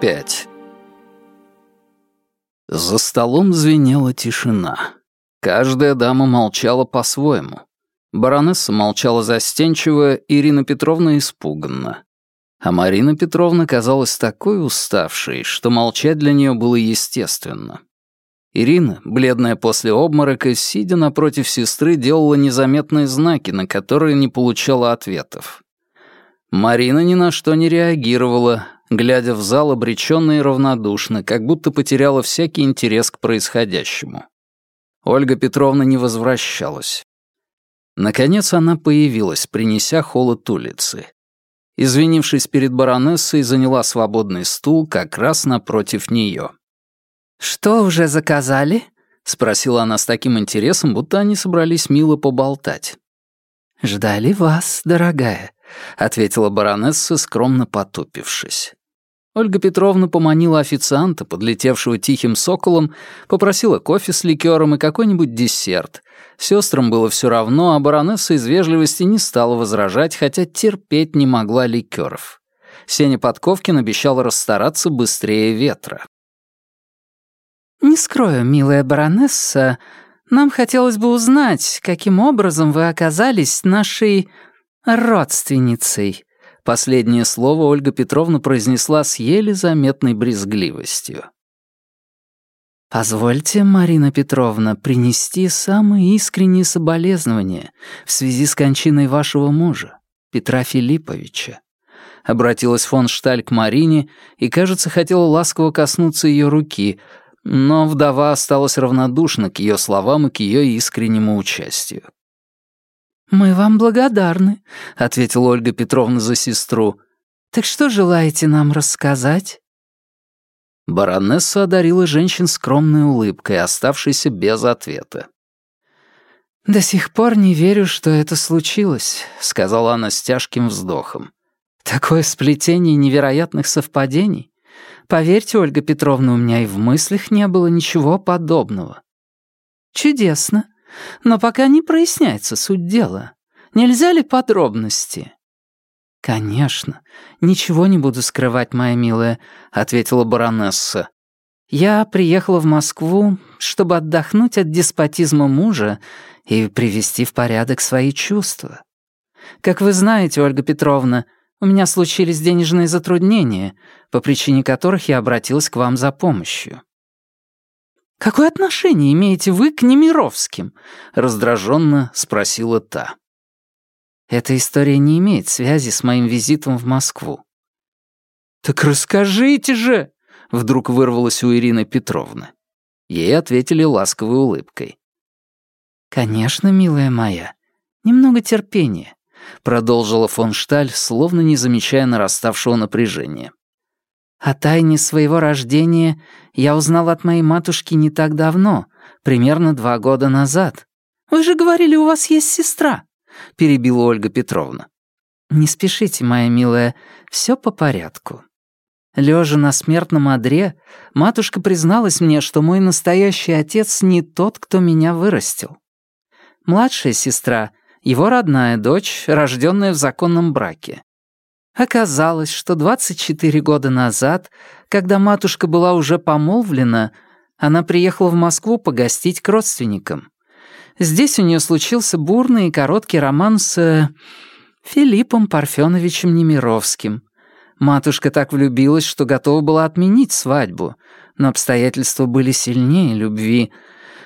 5 За столом звенела тишина. Каждая дама молчала по-своему. Баронесса молчала застенчиво, Ирина Петровна испуганно. А Марина Петровна казалась такой уставшей, что молчать для нее было естественно. Ирина, бледная после обморока, сидя напротив сестры, делала незаметные знаки, на которые не получала ответов. Марина ни на что не реагировала, глядя в зал обреченно и равнодушно, как будто потеряла всякий интерес к происходящему. Ольга Петровна не возвращалась. Наконец она появилась, принеся холод улицы. Извинившись перед баронессой, заняла свободный стул как раз напротив нее. «Что уже заказали?» — спросила она с таким интересом, будто они собрались мило поболтать. «Ждали вас, дорогая», — ответила баронесса, скромно потупившись. Ольга Петровна поманила официанта, подлетевшего тихим соколом, попросила кофе с ликером и какой-нибудь десерт. Сестрам было все равно, а баронесса из вежливости не стала возражать, хотя терпеть не могла ликеров. Сеня Подковкин обещал расстараться быстрее ветра. «Не скрою, милая баронесса, нам хотелось бы узнать, каким образом вы оказались нашей родственницей». Последнее слово Ольга Петровна произнесла с еле заметной брезгливостью. «Позвольте, Марина Петровна, принести самые искренние соболезнования в связи с кончиной вашего мужа, Петра Филипповича». Обратилась фон Шталь к Марине и, кажется, хотела ласково коснуться ее руки, но вдова осталась равнодушна к ее словам и к ее искреннему участию. «Мы вам благодарны», — ответила Ольга Петровна за сестру. «Так что желаете нам рассказать?» Баронесса одарила женщин скромной улыбкой, оставшейся без ответа. «До сих пор не верю, что это случилось», — сказала она с тяжким вздохом. «Такое сплетение невероятных совпадений. Поверьте, Ольга Петровна, у меня и в мыслях не было ничего подобного». «Чудесно. Но пока не проясняется суть дела. Нельзя ли подробности?» «Конечно. Ничего не буду скрывать, моя милая», — ответила баронесса. «Я приехала в Москву, чтобы отдохнуть от деспотизма мужа и привести в порядок свои чувства. Как вы знаете, Ольга Петровна, у меня случились денежные затруднения, по причине которых я обратилась к вам за помощью. «Какое отношение имеете вы к Немировским?» — раздраженно спросила та. «Эта история не имеет связи с моим визитом в Москву». «Так расскажите же!» — вдруг вырвалось у Ирины Петровны. Ей ответили ласковой улыбкой. «Конечно, милая моя, немного терпения», — продолжила фон Шталь, словно не замечая нараставшего напряжения. О тайне своего рождения я узнал от моей матушки не так давно, примерно два года назад. Вы же говорили, у вас есть сестра, перебила Ольга Петровна. Не спешите, моя милая, все по порядку. Лежа на смертном одре, матушка призналась мне, что мой настоящий отец не тот, кто меня вырастил. Младшая сестра — его родная дочь, рожденная в законном браке. Оказалось, что 24 года назад, когда матушка была уже помолвлена, она приехала в Москву погостить к родственникам. Здесь у нее случился бурный и короткий роман с... Э, Филиппом Парфеновичем Немировским. Матушка так влюбилась, что готова была отменить свадьбу, но обстоятельства были сильнее любви.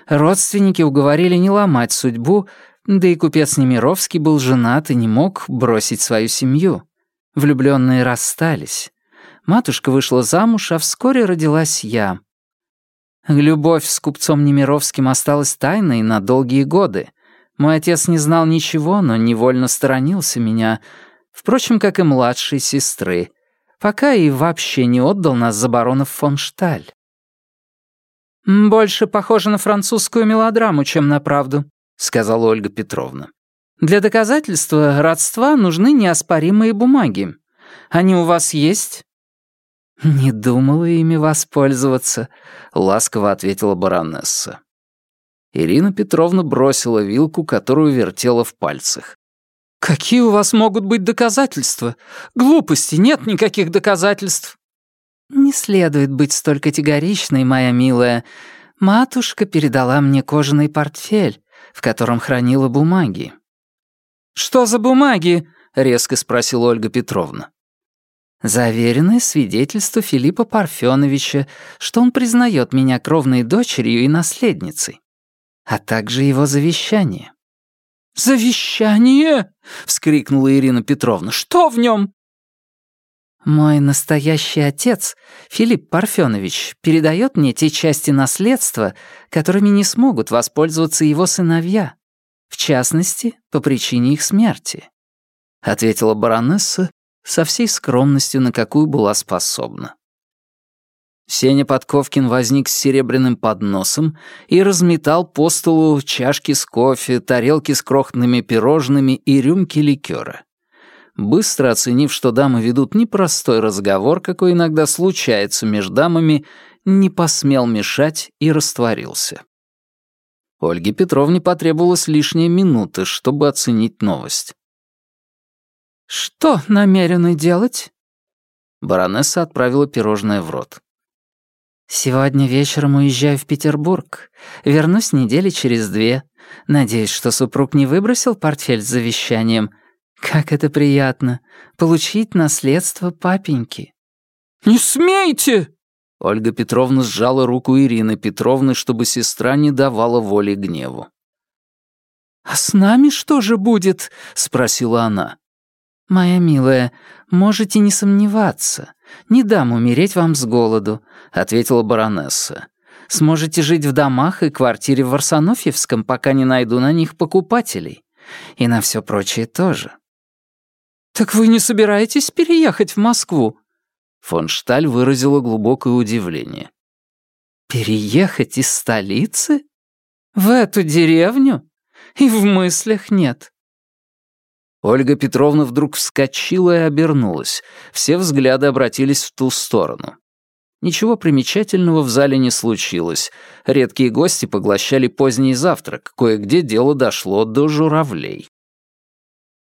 Родственники уговорили не ломать судьбу, да и купец Немировский был женат и не мог бросить свою семью. Влюбленные расстались. Матушка вышла замуж, а вскоре родилась я. Любовь с купцом Немировским осталась тайной на долгие годы. Мой отец не знал ничего, но невольно сторонился меня, впрочем, как и младшей сестры, пока и вообще не отдал нас за баронов фон Шталь. «Больше похоже на французскую мелодраму, чем на правду», — сказала Ольга Петровна. Для доказательства родства нужны неоспоримые бумаги. Они у вас есть?» «Не думала ими воспользоваться», — ласково ответила баронесса. Ирина Петровна бросила вилку, которую вертела в пальцах. «Какие у вас могут быть доказательства? Глупости, нет никаких доказательств». «Не следует быть столь категоричной, моя милая. Матушка передала мне кожаный портфель, в котором хранила бумаги». «Что за бумаги?» — резко спросила Ольга Петровна. Заверенное свидетельство Филиппа Парфеновича, что он признает меня кровной дочерью и наследницей, а также его завещание. «Завещание?» — вскрикнула Ирина Петровна. «Что в нем?» «Мой настоящий отец, Филипп Парфенович, передает мне те части наследства, которыми не смогут воспользоваться его сыновья, в частности, по причине их смерти», — ответила баронесса со всей скромностью, на какую была способна. Сеня Подковкин возник с серебряным подносом и разметал по столу чашки с кофе, тарелки с крохотными пирожными и рюмки ликера. Быстро оценив, что дамы ведут непростой разговор, какой иногда случается между дамами, не посмел мешать и растворился. Ольге Петровне потребовалась лишняя минута, чтобы оценить новость. «Что намерены делать?» Баронесса отправила пирожное в рот. «Сегодня вечером уезжаю в Петербург. Вернусь недели через две. Надеюсь, что супруг не выбросил портфель с завещанием. Как это приятно — получить наследство папеньки». «Не смейте!» Ольга Петровна сжала руку Ирины Петровны, чтобы сестра не давала воли гневу. «А с нами что же будет?» — спросила она. «Моя милая, можете не сомневаться. Не дам умереть вам с голоду», — ответила баронесса. «Сможете жить в домах и квартире в Варсонофьевском, пока не найду на них покупателей. И на все прочее тоже». «Так вы не собираетесь переехать в Москву?» Фон Шталь выразила глубокое удивление. «Переехать из столицы? В эту деревню? И в мыслях нет. Ольга Петровна вдруг вскочила и обернулась. Все взгляды обратились в ту сторону. Ничего примечательного в зале не случилось. Редкие гости поглощали поздний завтрак. Кое-где дело дошло до журавлей.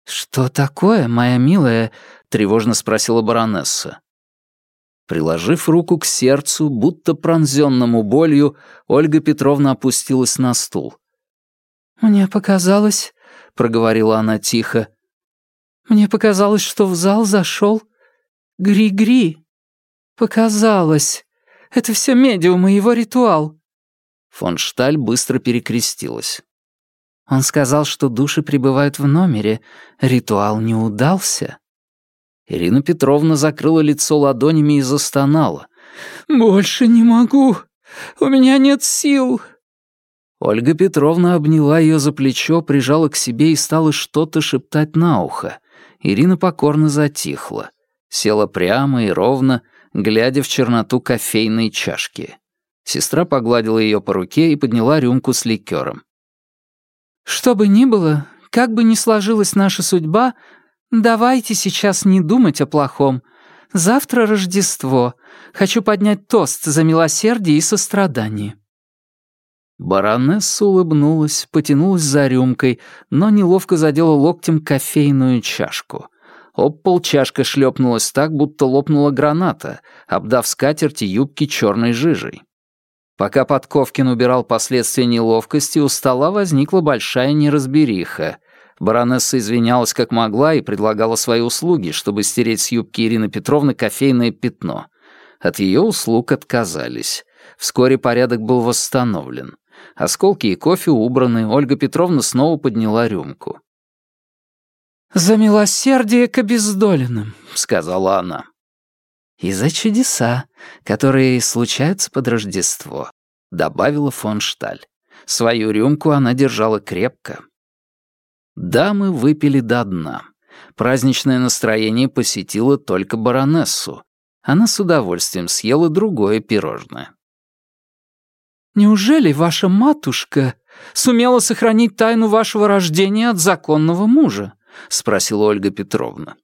«Что такое, моя милая?» — тревожно спросила баронесса. Приложив руку к сердцу, будто пронзенному болью, Ольга Петровна опустилась на стул. «Мне показалось», — проговорила она тихо, мне показалось, что в зал зашел Гри-Гри. Показалось. Это все медиум и его ритуал. Фон Шталь быстро перекрестилась. Он сказал, что души пребывают в номере. Ритуал не удался. Ирина Петровна закрыла лицо ладонями и застонала. «Больше не могу. У меня нет сил». Ольга Петровна обняла ее за плечо, прижала к себе и стала что-то шептать на ухо. Ирина покорно затихла, села прямо и ровно, глядя в черноту кофейной чашки. Сестра погладила ее по руке и подняла рюмку с ликером. «Что бы ни было, как бы ни сложилась наша судьба, давайте сейчас не думать о плохом. Завтра Рождество. Хочу поднять тост за милосердие и сострадание». Баронесса улыбнулась, потянулась за рюмкой, но неловко задела локтем кофейную чашку. Об пол чашка шлепнулась так, будто лопнула граната, обдав скатерть и юбки черной жижей. Пока Подковкин убирал последствия неловкости, у стола возникла большая неразбериха. Баронесса извинялась как могла и предлагала свои услуги, чтобы стереть с юбки Ирины Петровны кофейное пятно. От ее услуг отказались. Вскоре порядок был восстановлен. Осколки и кофе убраны, Ольга Петровна снова подняла рюмку. «За милосердие к обездоленным», — сказала она. «И за чудеса, которые случаются под Рождество», — добавила фон Шталь. Свою рюмку она держала крепко. Дамы выпили до дна. Праздничное настроение посетило только баронессу. Она с удовольствием съела другое пирожное. Неужели ваша матушка сумела сохранить тайну вашего рождения от законного мужа?» — спросила Ольга Петровна.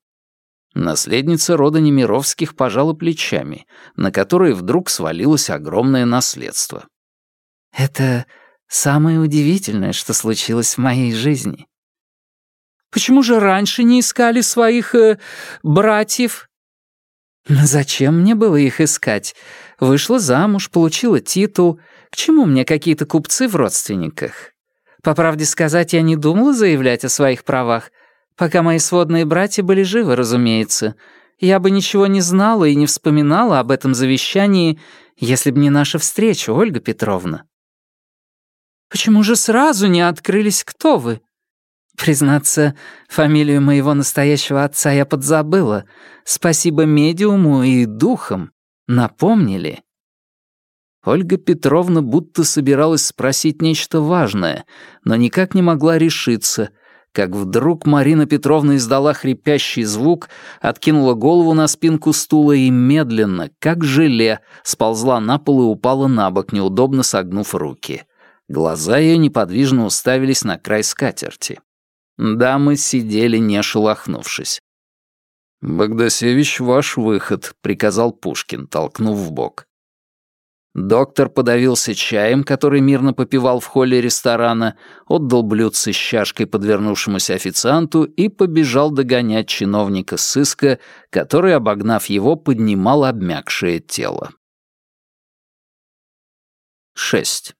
Наследница рода Немировских пожала плечами, на которые вдруг свалилось огромное наследство. «Это самое удивительное, что случилось в моей жизни». «Почему же раньше не искали своих... Э, братьев?» Зачем мне было их искать? Вышла замуж, получила титул. К чему мне какие-то купцы в родственниках? По правде сказать, я не думала заявлять о своих правах, пока мои сводные братья были живы, разумеется. Я бы ничего не знала и не вспоминала об этом завещании, если бы не наша встреча, Ольга Петровна. Почему же сразу не открылись, кто вы? Признаться, фамилию моего настоящего отца я подзабыла. Спасибо медиуму и духам. Напомнили. Ольга Петровна будто собиралась спросить нечто важное, но никак не могла решиться, как вдруг Марина Петровна издала хрипящий звук, откинула голову на спинку стула и медленно, как желе, сползла на пол и упала на бок, неудобно согнув руки. Глаза ее неподвижно уставились на край скатерти. Дамы сидели, не шелохнувшись. «Богдасевич, ваш выход», — приказал Пушкин, толкнув в бок. Доктор подавился чаем, который мирно попивал в холле ресторана, отдал блюдце с чашкой подвернувшемуся официанту и побежал догонять чиновника сыска, который, обогнав его, поднимал обмякшее тело. 6.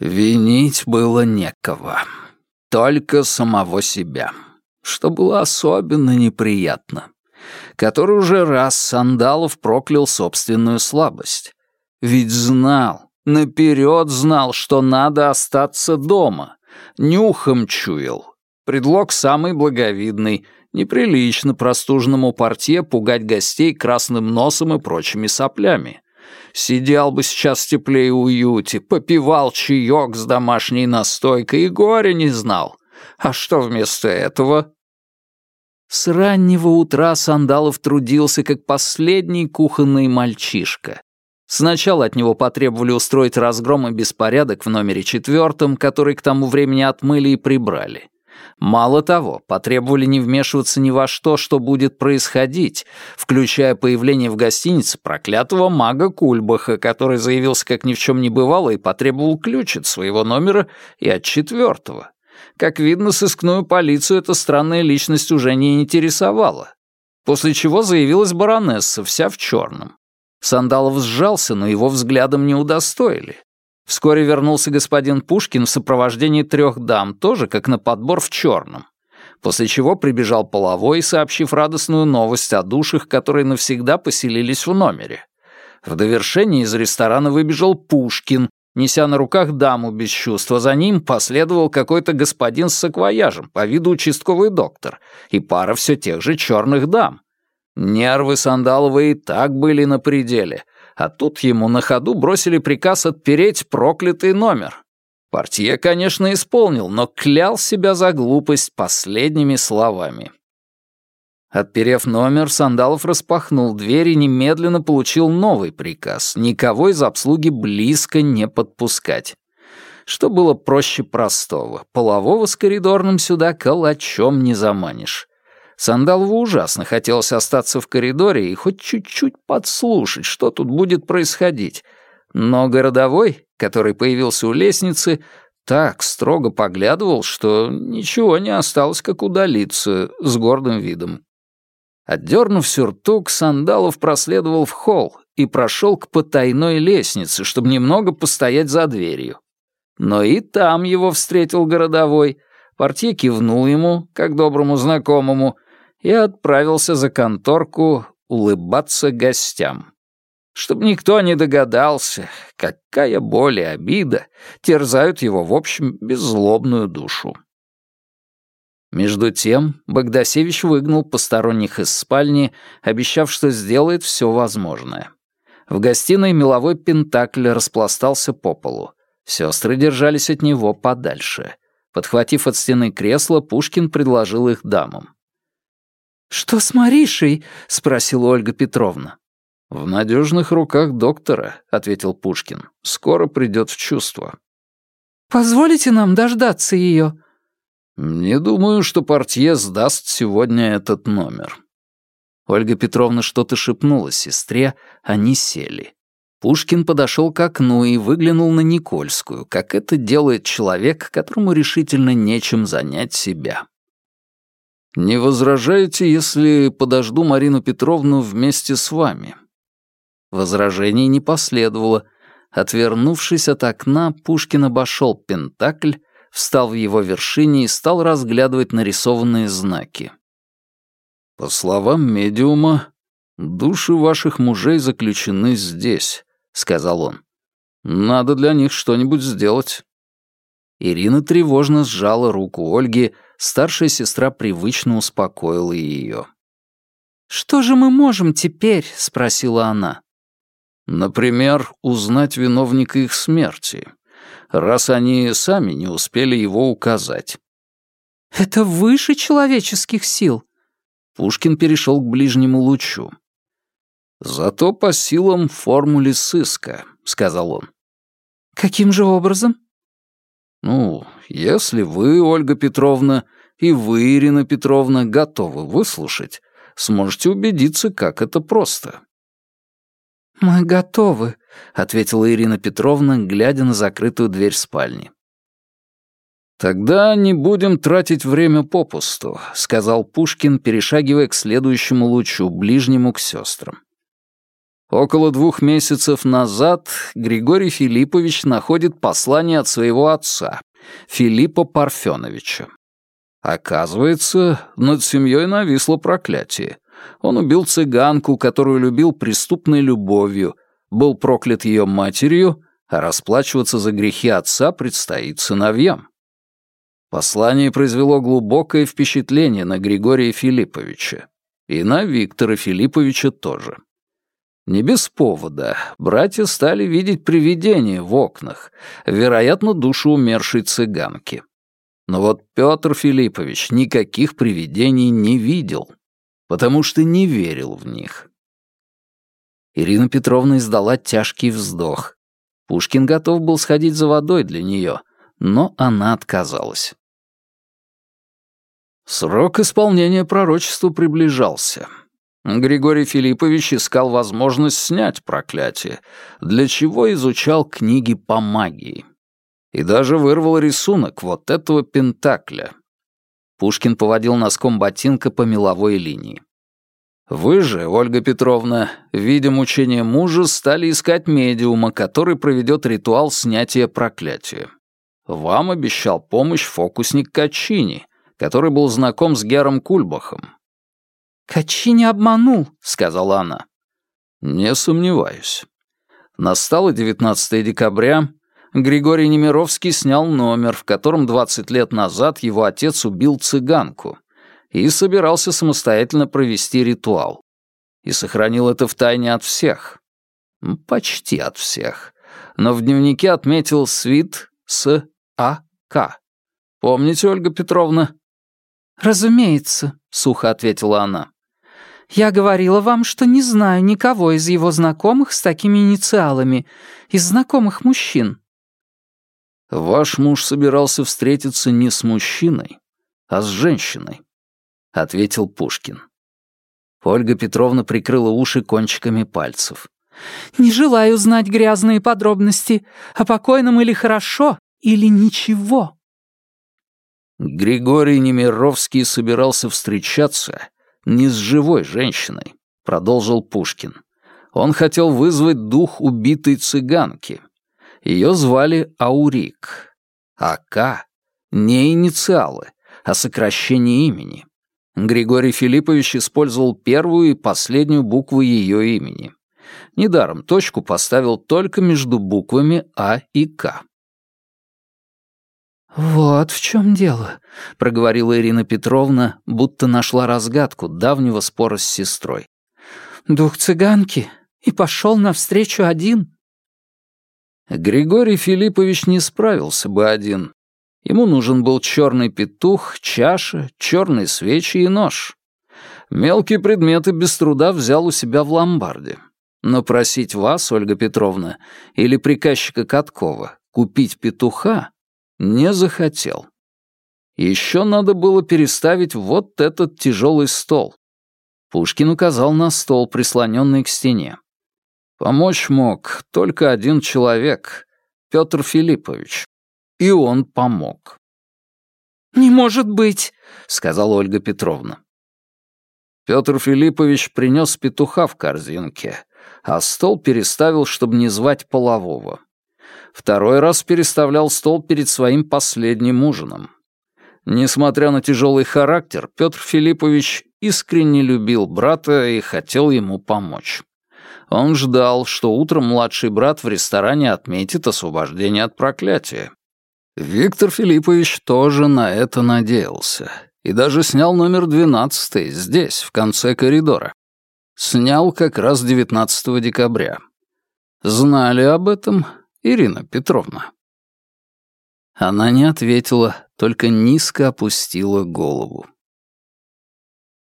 Винить было некого. Только самого себя. Что было особенно неприятно. Который уже раз Сандалов проклял собственную слабость. Ведь знал, наперед знал, что надо остаться дома. Нюхом чуял. Предлог самый благовидный. Неприлично простуженному портье пугать гостей красным носом и прочими соплями. Сидел бы сейчас в тепле и уюте, попивал чаек с домашней настойкой и горя не знал. А что вместо этого? С раннего утра Сандалов трудился как последний кухонный мальчишка. Сначала от него потребовали устроить разгром и беспорядок в номере четвертом, который к тому времени отмыли и прибрали. Мало того, потребовали не вмешиваться ни во что, что будет происходить, включая появление в гостинице проклятого мага Кульбаха, который заявился как ни в чем не бывало и потребовал ключ от своего номера и от четвертого. Как видно, сыскную полицию эта странная личность уже не интересовала. После чего заявилась баронесса, вся в черном. Сандалов сжался, но его взглядом не удостоили. Вскоре вернулся господин Пушкин в сопровождении трех дам, тоже как на подбор в черном. После чего прибежал половой, сообщив радостную новость о душах, которые навсегда поселились в номере. В довершении из ресторана выбежал Пушкин, неся на руках даму без чувства. За ним последовал какой-то господин с саквояжем, по виду участковый доктор, и пара все тех же черных дам. Нервы Сандалова и так были на пределе — а тут ему на ходу бросили приказ отпереть проклятый номер. Портье, конечно, исполнил, но клял себя за глупость последними словами. Отперев номер, Сандалов распахнул дверь и немедленно получил новый приказ — никого из обслуги близко не подпускать. Что было проще простого. Полового с коридорным сюда калачом не заманишь. Сандалову ужасно хотелось остаться в коридоре и хоть чуть-чуть подслушать, что тут будет происходить. Но городовой, который появился у лестницы, так строго поглядывал, что ничего не осталось, как удалиться с гордым видом. Отдернув сюртук, Сандалов проследовал в холл и прошел к потайной лестнице, чтобы немного постоять за дверью. Но и там его встретил городовой. Портье кивнул ему, как доброму знакомому, и отправился за конторку улыбаться гостям. Чтобы никто не догадался, какая боль и обида терзают его, в общем, беззлобную душу. Между тем Богдасевич выгнал посторонних из спальни, обещав, что сделает все возможное. В гостиной меловой пентакль распластался по полу. Сестры держались от него подальше. Подхватив от стены кресло, Пушкин предложил их дамам. «Что с Маришей?» — спросила Ольга Петровна. «В надежных руках доктора», — ответил Пушкин. «Скоро придет в чувство». «Позволите нам дождаться ее?» «Не думаю, что портье сдаст сегодня этот номер». Ольга Петровна что-то шепнула сестре, они сели. Пушкин подошел к окну и выглянул на Никольскую, как это делает человек, которому решительно нечем занять себя. «Не возражаете, если подожду Марину Петровну вместе с вами?» Возражений не последовало. Отвернувшись от окна, Пушкин обошел Пентакль, встал в его вершине и стал разглядывать нарисованные знаки. «По словам медиума, души ваших мужей заключены здесь», — сказал он. «Надо для них что-нибудь сделать». Ирина тревожно сжала руку Ольги, старшая сестра привычно успокоила ее. «Что же мы можем теперь?» — спросила она. «Например, узнать виновника их смерти, раз они сами не успели его указать». «Это выше человеческих сил». Пушкин перешел к ближнему лучу. «Зато по силам формуле сыска», — сказал он. «Каким же образом?» Ну, если вы, Ольга Петровна, и вы, Ирина Петровна, готовы выслушать, сможете убедиться, как это просто. «Мы готовы», — ответила Ирина Петровна, глядя на закрытую дверь спальни. «Тогда не будем тратить время попусту», — сказал Пушкин, перешагивая к следующему лучу, ближнему к сестрам. Около двух месяцев назад Григорий Филиппович находит послание от своего отца, Филиппа Парфеновича. Оказывается, над семьей нависло проклятие. Он убил цыганку, которую любил преступной любовью, был проклят ее матерью, а расплачиваться за грехи отца предстоит сыновьям. Послание произвело глубокое впечатление на Григория Филипповича. И на Виктора Филипповича тоже. Не без повода. Братья стали видеть привидения в окнах, вероятно, душу умершей цыганки. Но вот Петр Филиппович никаких привидений не видел, потому что не верил в них. Ирина Петровна издала тяжкий вздох. Пушкин готов был сходить за водой для нее, но она отказалась. Срок исполнения пророчества приближался. Григорий Филиппович искал возможность снять проклятие, для чего изучал книги по магии. И даже вырвал рисунок вот этого пентакля. Пушкин поводил носком ботинка по меловой линии. Вы же, Ольга Петровна, видя мучения мужа, стали искать медиума, который проведет ритуал снятия проклятия. Вам обещал помощь фокусник Качини, который был знаком с Гером Кульбахом, «Качи не обманул», — сказала она. «Не сомневаюсь». Настало 19 декабря. Григорий Немировский снял номер, в котором 20 лет назад его отец убил цыганку и собирался самостоятельно провести ритуал. И сохранил это в тайне от всех. Почти от всех. Но в дневнике отметил свит с А.К. Помните, Ольга Петровна? «Разумеется», — сухо ответила она. Я говорила вам, что не знаю никого из его знакомых с такими инициалами, из знакомых мужчин». «Ваш муж собирался встретиться не с мужчиной, а с женщиной», — ответил Пушкин. Ольга Петровна прикрыла уши кончиками пальцев. «Не желаю знать грязные подробности. О покойном или хорошо, или ничего». Григорий Немировский собирался встречаться не с живой женщиной», — продолжил Пушкин. Он хотел вызвать дух убитой цыганки. Ее звали Аурик. А К — не инициалы, а сокращение имени. Григорий Филиппович использовал первую и последнюю букву ее имени. Недаром точку поставил только между буквами А и К. «Вот в чем дело», — проговорила Ирина Петровна, будто нашла разгадку давнего спора с сестрой. «Дух цыганки и пошел навстречу один». Григорий Филиппович не справился бы один. Ему нужен был черный петух, чаша, черные свечи и нож. Мелкие предметы без труда взял у себя в ломбарде. Но просить вас, Ольга Петровна, или приказчика Каткова, купить петуха не захотел. Еще надо было переставить вот этот тяжелый стол. Пушкин указал на стол, прислоненный к стене. Помочь мог только один человек — Петр Филиппович. И он помог. «Не может быть», — сказала Ольга Петровна. Петр Филиппович принес петуха в корзинке, а стол переставил, чтобы не звать полового. Второй раз переставлял стол перед своим последним ужином. Несмотря на тяжелый характер, Петр Филиппович искренне любил брата и хотел ему помочь. Он ждал, что утром младший брат в ресторане отметит освобождение от проклятия. Виктор Филиппович тоже на это надеялся и даже снял номер 12 здесь, в конце коридора. Снял как раз 19 декабря. Знали об этом Ирина Петровна? Она не ответила, только низко опустила голову.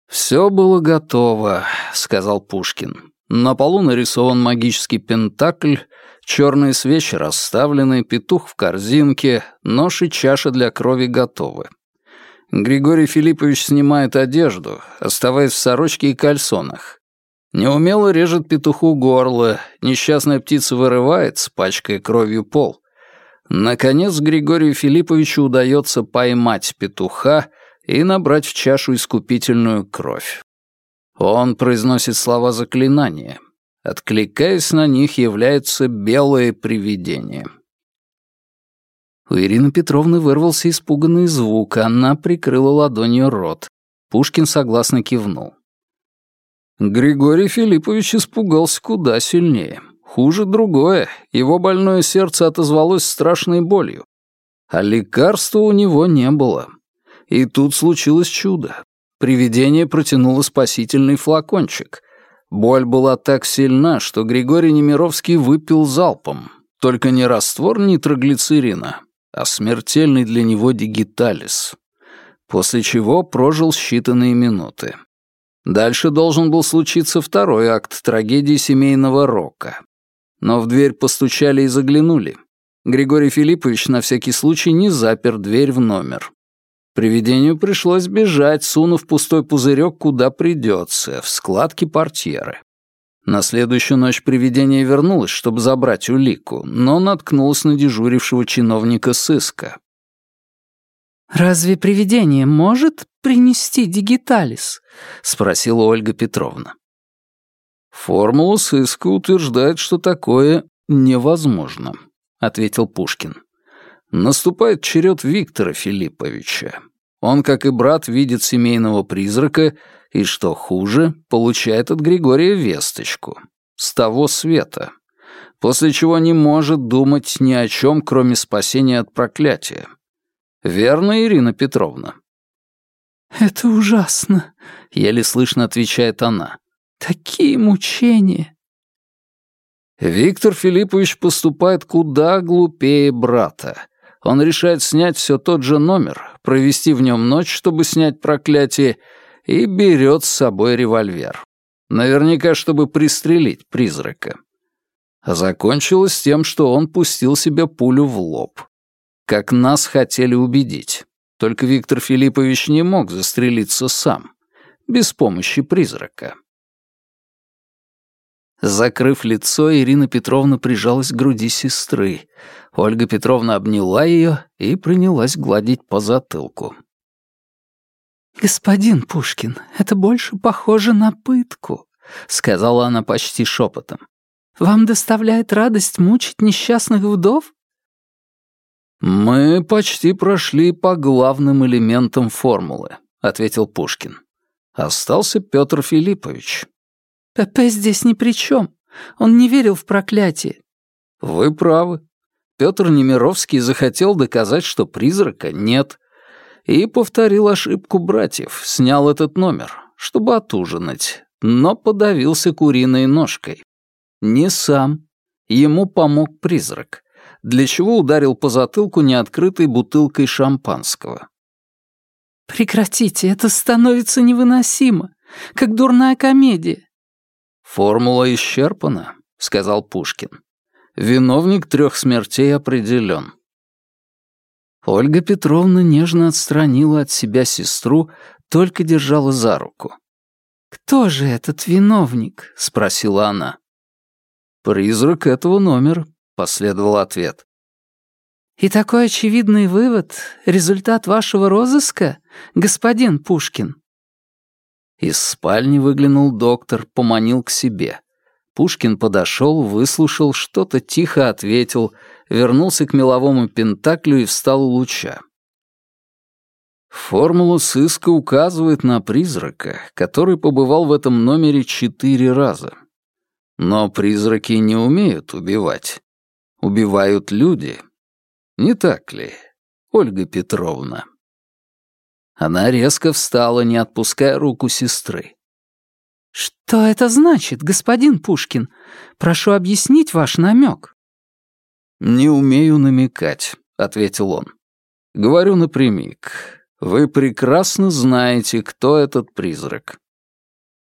«Все было готово», — сказал Пушкин. На полу нарисован магический пентакль, черные свечи расставлены, петух в корзинке, нож и чаша для крови готовы. Григорий Филиппович снимает одежду, оставаясь в сорочке и кальсонах. Неумело режет петуху горло, несчастная птица вырывается, пачкая кровью пол. Наконец Григорию Филипповичу удается поймать петуха и набрать в чашу искупительную кровь. Он произносит слова заклинания. Откликаясь на них, является белое привидение. У Ирины Петровны вырвался испуганный звук, она прикрыла ладонью рот. Пушкин согласно кивнул. Григорий Филиппович испугался куда сильнее. Хуже другое, его больное сердце отозвалось страшной болью. А лекарства у него не было. И тут случилось чудо. Привидение протянуло спасительный флакончик. Боль была так сильна, что Григорий Немировский выпил залпом. Только не раствор нитроглицерина, а смертельный для него дигиталис. После чего прожил считанные минуты. Дальше должен был случиться второй акт трагедии семейного рока но в дверь постучали и заглянули. Григорий Филиппович на всякий случай не запер дверь в номер. Привидению пришлось бежать, сунув пустой пузырек куда придется, в складки портьеры. На следующую ночь привидение вернулось, чтобы забрать улику, но наткнулось на дежурившего чиновника сыска. «Разве привидение может принести дигиталис?» — спросила Ольга Петровна. «Формула сыска утверждает, что такое невозможно», — ответил Пушкин. «Наступает черед Виктора Филипповича. Он, как и брат, видит семейного призрака и, что хуже, получает от Григория весточку. С того света. После чего не может думать ни о чем, кроме спасения от проклятия. Верно, Ирина Петровна?» «Это ужасно», — еле слышно отвечает она. Такие мучения!» Виктор Филиппович поступает куда глупее брата. Он решает снять все тот же номер, провести в нем ночь, чтобы снять проклятие, и берет с собой револьвер. Наверняка, чтобы пристрелить призрака. А закончилось тем, что он пустил себе пулю в лоб. Как нас хотели убедить. Только Виктор Филиппович не мог застрелиться сам, без помощи призрака. Закрыв лицо, Ирина Петровна прижалась к груди сестры. Ольга Петровна обняла ее и принялась гладить по затылку. «Господин Пушкин, это больше похоже на пытку», — сказала она почти шепотом. «Вам доставляет радость мучить несчастных вдов?» «Мы почти прошли по главным элементам формулы», — ответил Пушкин. «Остался Петр Филиппович. Пепе здесь ни при чем. Он не верил в проклятие. Вы правы. Петр Немировский захотел доказать, что призрака нет. И повторил ошибку братьев, снял этот номер, чтобы отужинать, но подавился куриной ножкой. Не сам. Ему помог призрак, для чего ударил по затылку неоткрытой бутылкой шампанского. «Прекратите, это становится невыносимо, как дурная комедия. «Формула исчерпана», — сказал Пушкин. «Виновник трех смертей определен». Ольга Петровна нежно отстранила от себя сестру, только держала за руку. «Кто же этот виновник?» — спросила она. «Призрак этого номера», — последовал ответ. «И такой очевидный вывод — результат вашего розыска, господин Пушкин?» Из спальни выглянул доктор, поманил к себе. Пушкин подошел, выслушал, что-то тихо ответил, вернулся к меловому пентаклю и встал у луча. Формула сыска указывает на призрака, который побывал в этом номере четыре раза. Но призраки не умеют убивать. Убивают люди. Не так ли, Ольга Петровна? Она резко встала, не отпуская руку сестры. «Что это значит, господин Пушкин? Прошу объяснить ваш намек». «Не умею намекать», — ответил он. «Говорю напрямик. Вы прекрасно знаете, кто этот призрак».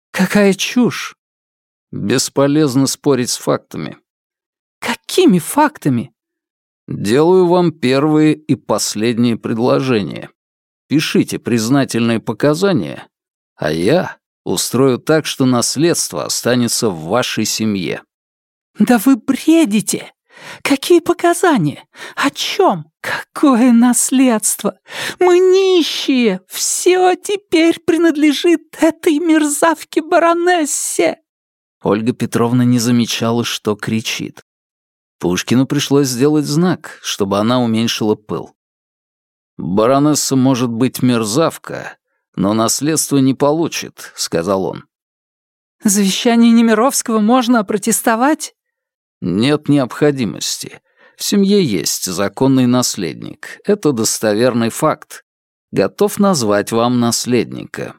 «Какая чушь!» «Бесполезно спорить с фактами». «Какими фактами?» «Делаю вам первые и последние предложения. Пишите признательные показания, а я устрою так, что наследство останется в вашей семье». «Да вы бредите! Какие показания? О чем? Какое наследство? Мы нищие! Все теперь принадлежит этой мерзавке-баронессе!» Ольга Петровна не замечала, что кричит. Пушкину пришлось сделать знак, чтобы она уменьшила пыл. «Баронесса может быть мерзавка, но наследство не получит», — сказал он. «Завещание Немировского можно опротестовать?» «Нет необходимости. В семье есть законный наследник. Это достоверный факт. Готов назвать вам наследника».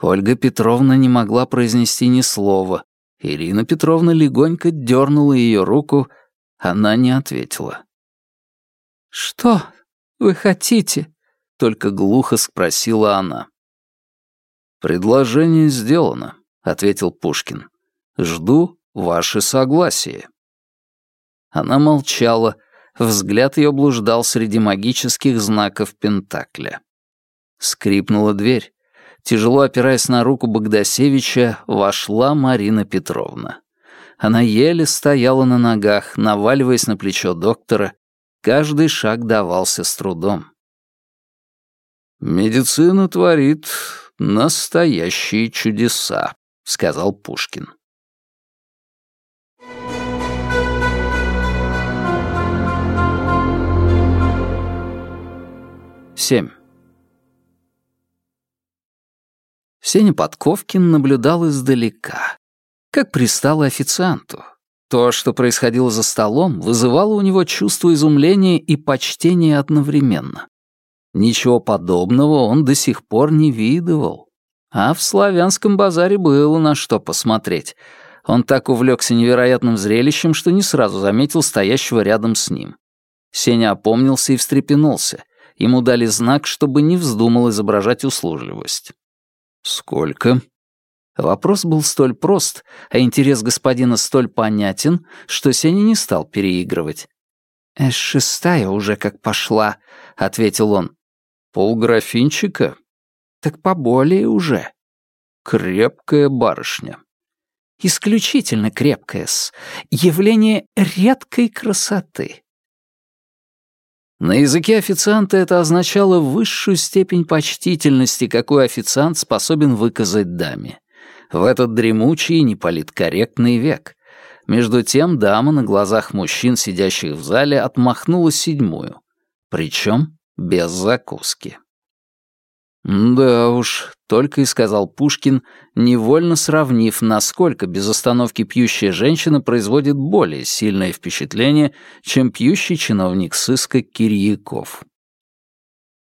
Ольга Петровна не могла произнести ни слова. Ирина Петровна легонько дернула ее руку, она не ответила. «Что вы хотите?» — только глухо спросила она. «Предложение сделано», — ответил Пушкин. «Жду ваше согласие». Она молчала, взгляд ее блуждал среди магических знаков Пентакля. Скрипнула дверь. Тяжело опираясь на руку Богдасевича, вошла Марина Петровна. Она еле стояла на ногах, наваливаясь на плечо доктора. Каждый шаг давался с трудом. «Медицина творит настоящие чудеса», — сказал Пушкин. 7. Сеня Подковкин наблюдал издалека, как пристало официанту. То, что происходило за столом, вызывало у него чувство изумления и почтения одновременно. Ничего подобного он до сих пор не видывал. А в славянском базаре было на что посмотреть. Он так увлекся невероятным зрелищем, что не сразу заметил стоящего рядом с ним. Сеня опомнился и встрепенулся. Ему дали знак, чтобы не вздумал изображать услужливость. «Сколько?» Вопрос был столь прост, а интерес господина столь понятен, что Сеня не стал переигрывать. «Э, «Шестая уже как пошла», — ответил он. «Полграфинчика?» «Так поболее уже». «Крепкая барышня». «Исключительно крепкая-с. Явление редкой красоты». На языке официанта это означало высшую степень почтительности, какую официант способен выказать даме. В этот дремучий и неполиткорректный век. Между тем дама на глазах мужчин, сидящих в зале, отмахнула седьмую. Причем без закуски. «Да уж», — только и сказал Пушкин, невольно сравнив, насколько без остановки пьющая женщина производит более сильное впечатление, чем пьющий чиновник сыска Кирьяков.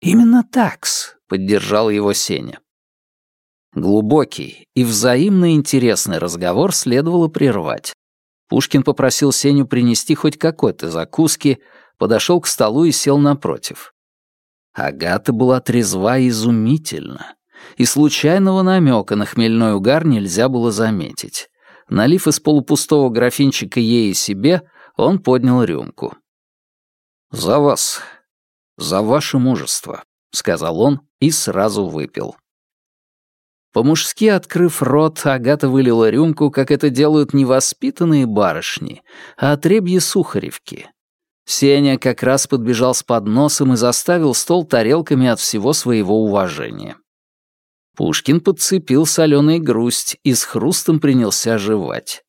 «Именно такс», — поддержал его Сеня. Глубокий и взаимно интересный разговор следовало прервать. Пушкин попросил Сеню принести хоть какой-то закуски, подошел к столу и сел напротив. Агата была трезва изумительно, и случайного намека на хмельной угар нельзя было заметить. Налив из полупустого графинчика ей и себе, он поднял рюмку. «За вас, за ваше мужество», — сказал он и сразу выпил. По-мужски открыв рот, Агата вылила рюмку, как это делают невоспитанные барышни, а отребье сухаревки. Сеня как раз подбежал с подносом и заставил стол тарелками от всего своего уважения. Пушкин подцепил соленый грусть и с хрустом принялся жевать.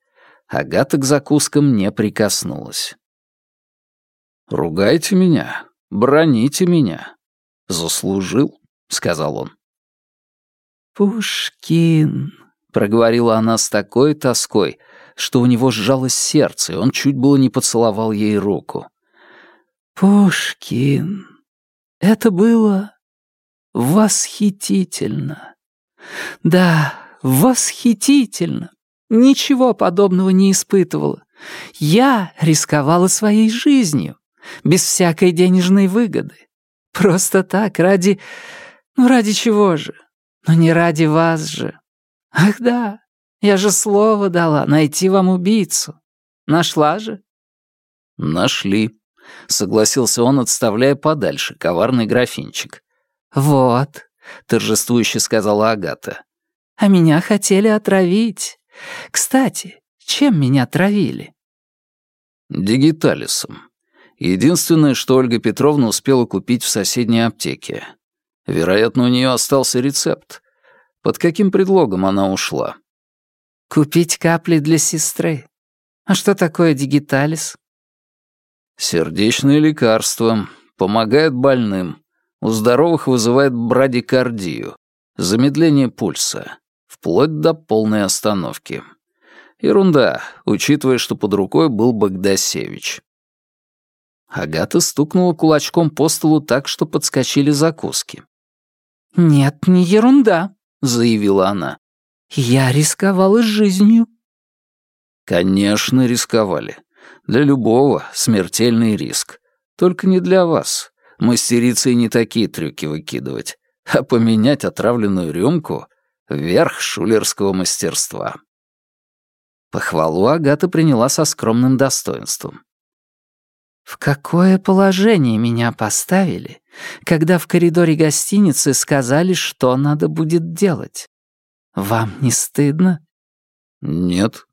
Агата к закускам не прикоснулась. «Ругайте меня, броните меня. Заслужил», — сказал он. «Пушкин», — проговорила она с такой тоской, что у него сжалось сердце, и он чуть было не поцеловал ей руку. «Пушкин, это было восхитительно. Да, восхитительно. Ничего подобного не испытывала. Я рисковала своей жизнью, без всякой денежной выгоды. Просто так, ради... Ну, ради чего же? Но не ради вас же. Ах да, я же слово дала найти вам убийцу. Нашла же? Нашли, согласился он, отставляя подальше коварный графинчик. Вот, торжествующе сказала Агата. А меня хотели отравить. Кстати, чем меня травили? Дигиталисом. Единственное, что Ольга Петровна успела купить в соседней аптеке. Вероятно, у нее остался рецепт. Под каким предлогом она ушла? Купить капли для сестры. А что такое дигиталис? Сердечное лекарство. Помогает больным. У здоровых вызывает брадикардию. Замедление пульса. Вплоть до полной остановки. Ерунда, учитывая, что под рукой был Богдасевич. Агата стукнула кулачком по столу так, что подскочили закуски. «Нет, не ерунда», — заявила она. «Я рисковала жизнью». «Конечно, рисковали. Для любого смертельный риск. Только не для вас. Мастерицы не такие трюки выкидывать. А поменять отравленную рюмку — верх шулерского мастерства». Похвалу Агата приняла со скромным достоинством. В какое положение меня поставили, когда в коридоре гостиницы сказали, что надо будет делать? Вам не стыдно? Нет.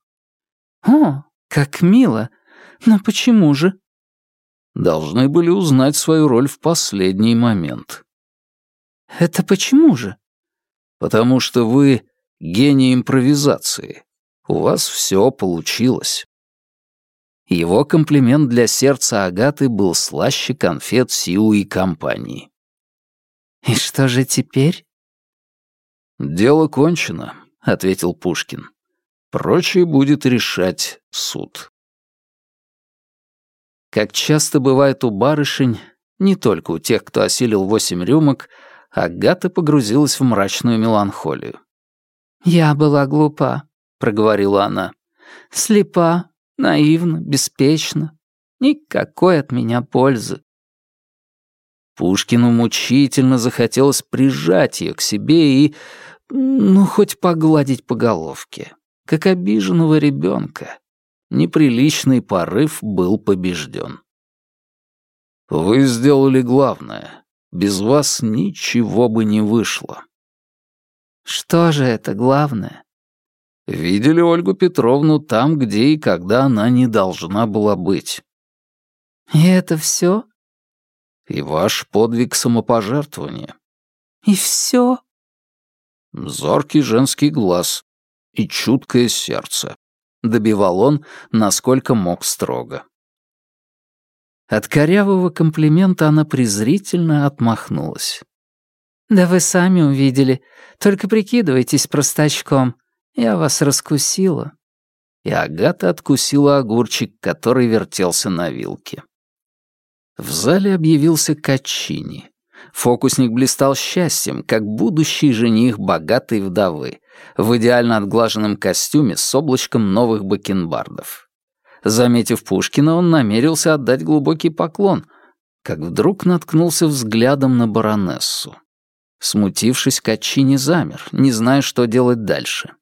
О, как мило. Но почему же? Должны были узнать свою роль в последний момент. Это почему же? Потому что вы гений импровизации. У вас все получилось. Его комплимент для сердца Агаты был слаще конфет Сиу и компании. «И что же теперь?» «Дело кончено», — ответил Пушкин. «Прочее будет решать суд». Как часто бывает у барышень, не только у тех, кто осилил восемь рюмок, Агата погрузилась в мрачную меланхолию. «Я была глупа», — проговорила она. «Слепа, Наивно, беспечно. Никакой от меня пользы. Пушкину мучительно захотелось прижать ее к себе и, ну, хоть погладить по головке, как обиженного ребенка. Неприличный порыв был побежден. «Вы сделали главное. Без вас ничего бы не вышло». «Что же это главное?» Видели Ольгу Петровну там, где и когда она не должна была быть. И это все? И ваш подвиг самопожертвования. И все? Зоркий женский глаз и чуткое сердце. Добивал он, насколько мог строго. От корявого комплимента она презрительно отмахнулась. «Да вы сами увидели. Только прикидывайтесь простачком. Я вас раскусила». И Агата откусила огурчик, который вертелся на вилке. В зале объявился Качини. Фокусник блистал счастьем, как будущий жених богатой вдовы, в идеально отглаженном костюме с облачком новых бакенбардов. Заметив Пушкина, он намерился отдать глубокий поклон, как вдруг наткнулся взглядом на баронессу. Смутившись, Качини замер, не зная, что делать дальше.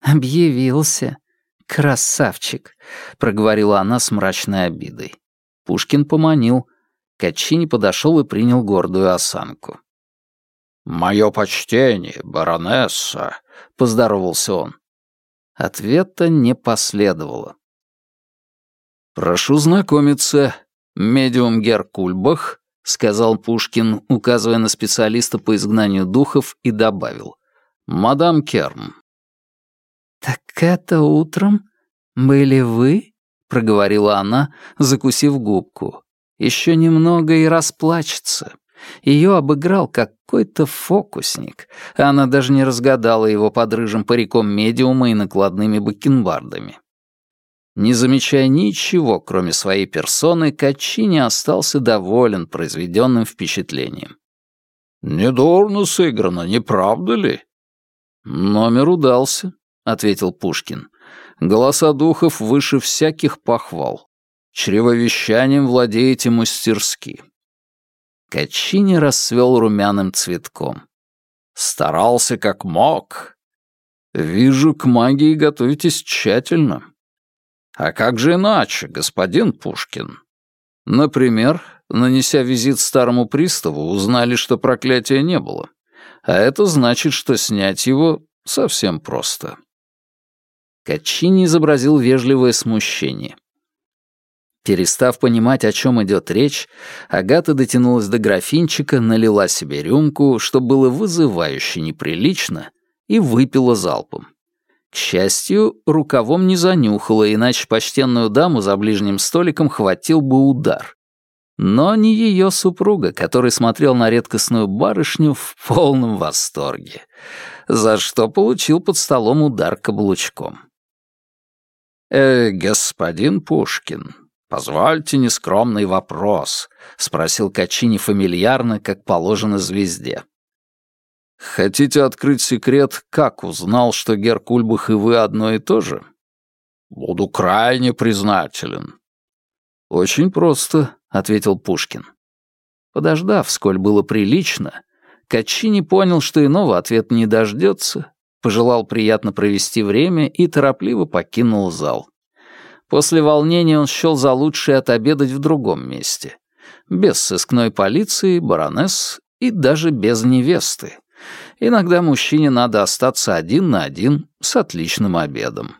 «Объявился. Красавчик», — проговорила она с мрачной обидой. Пушкин поманил. Качини подошел и принял гордую осанку. «Мое почтение, баронесса», — поздоровался он. Ответа не последовало. «Прошу знакомиться, «Медиум Геркульбах», — сказал Пушкин, указывая на специалиста по изгнанию духов, и добавил. «Мадам Керм». «Так это утром были вы?» — проговорила она, закусив губку. «Еще немного и расплачется». Ее обыграл какой-то фокусник, она даже не разгадала его под рыжим париком медиума и накладными бакенбардами. Не замечая ничего, кроме своей персоны, Качини остался доволен произведенным впечатлением. «Недурно сыграно, не правда ли?» «Номер удался», — ответил Пушкин. «Голоса духов выше всяких похвал. Чревовещанием владеете мастерски. Качини расцвел румяным цветком. Старался как мог. Вижу, к магии готовитесь тщательно. А как же иначе, господин Пушкин? Например, нанеся визит старому приставу, узнали, что проклятия не было. А это значит, что снять его совсем просто. Качини изобразил вежливое смущение. Перестав понимать, о чем идет речь, Агата дотянулась до графинчика, налила себе рюмку, что было вызывающе неприлично, и выпила залпом. К счастью, рукавом не занюхала, иначе почтенную даму за ближним столиком хватил бы удар. Но не ее супруга, который смотрел на редкостную барышню в полном восторге, за что получил под столом удар каблучком. «Э, господин Пушкин, «Позвольте нескромный вопрос», — спросил Качини фамильярно, как положено звезде. «Хотите открыть секрет, как узнал, что Геркульбах и вы одно и то же?» «Буду крайне признателен». «Очень просто», — ответил Пушкин. Подождав, сколь было прилично, Качини понял, что иного ответа не дождется, пожелал приятно провести время и торопливо покинул зал. После волнения он счел за лучшее отобедать в другом месте. Без сыскной полиции, баронесс и даже без невесты. Иногда мужчине надо остаться один на один с отличным обедом.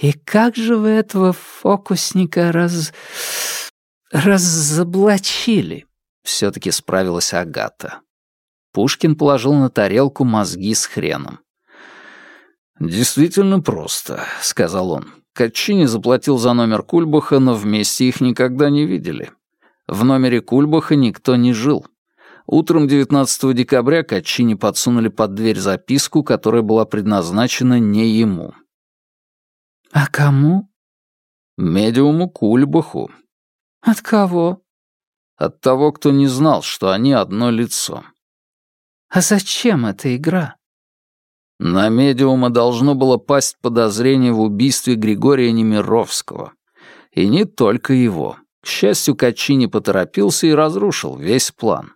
«И как же вы этого фокусника раз... разоблачили?» Все-таки справилась Агата. Пушкин положил на тарелку мозги с хреном. «Действительно просто», — сказал он. Катчини заплатил за номер Кульбаха, но вместе их никогда не видели. В номере Кульбаха никто не жил. Утром 19 декабря Катчини подсунули под дверь записку, которая была предназначена не ему. «А кому?» «Медиуму Кульбаху». «От кого?» «От того, кто не знал, что они одно лицо». «А зачем эта игра?» На медиума должно было пасть подозрение в убийстве Григория Немировского. И не только его. К счастью, Качини поторопился и разрушил весь план.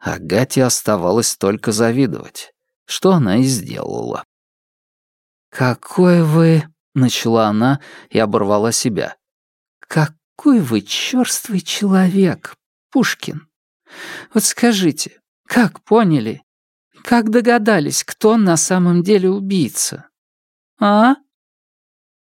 Агате оставалось только завидовать, что она и сделала. «Какой вы...» — начала она и оборвала себя. «Какой вы черствый человек, Пушкин! Вот скажите, как поняли, как догадались, кто на самом деле убийца? А?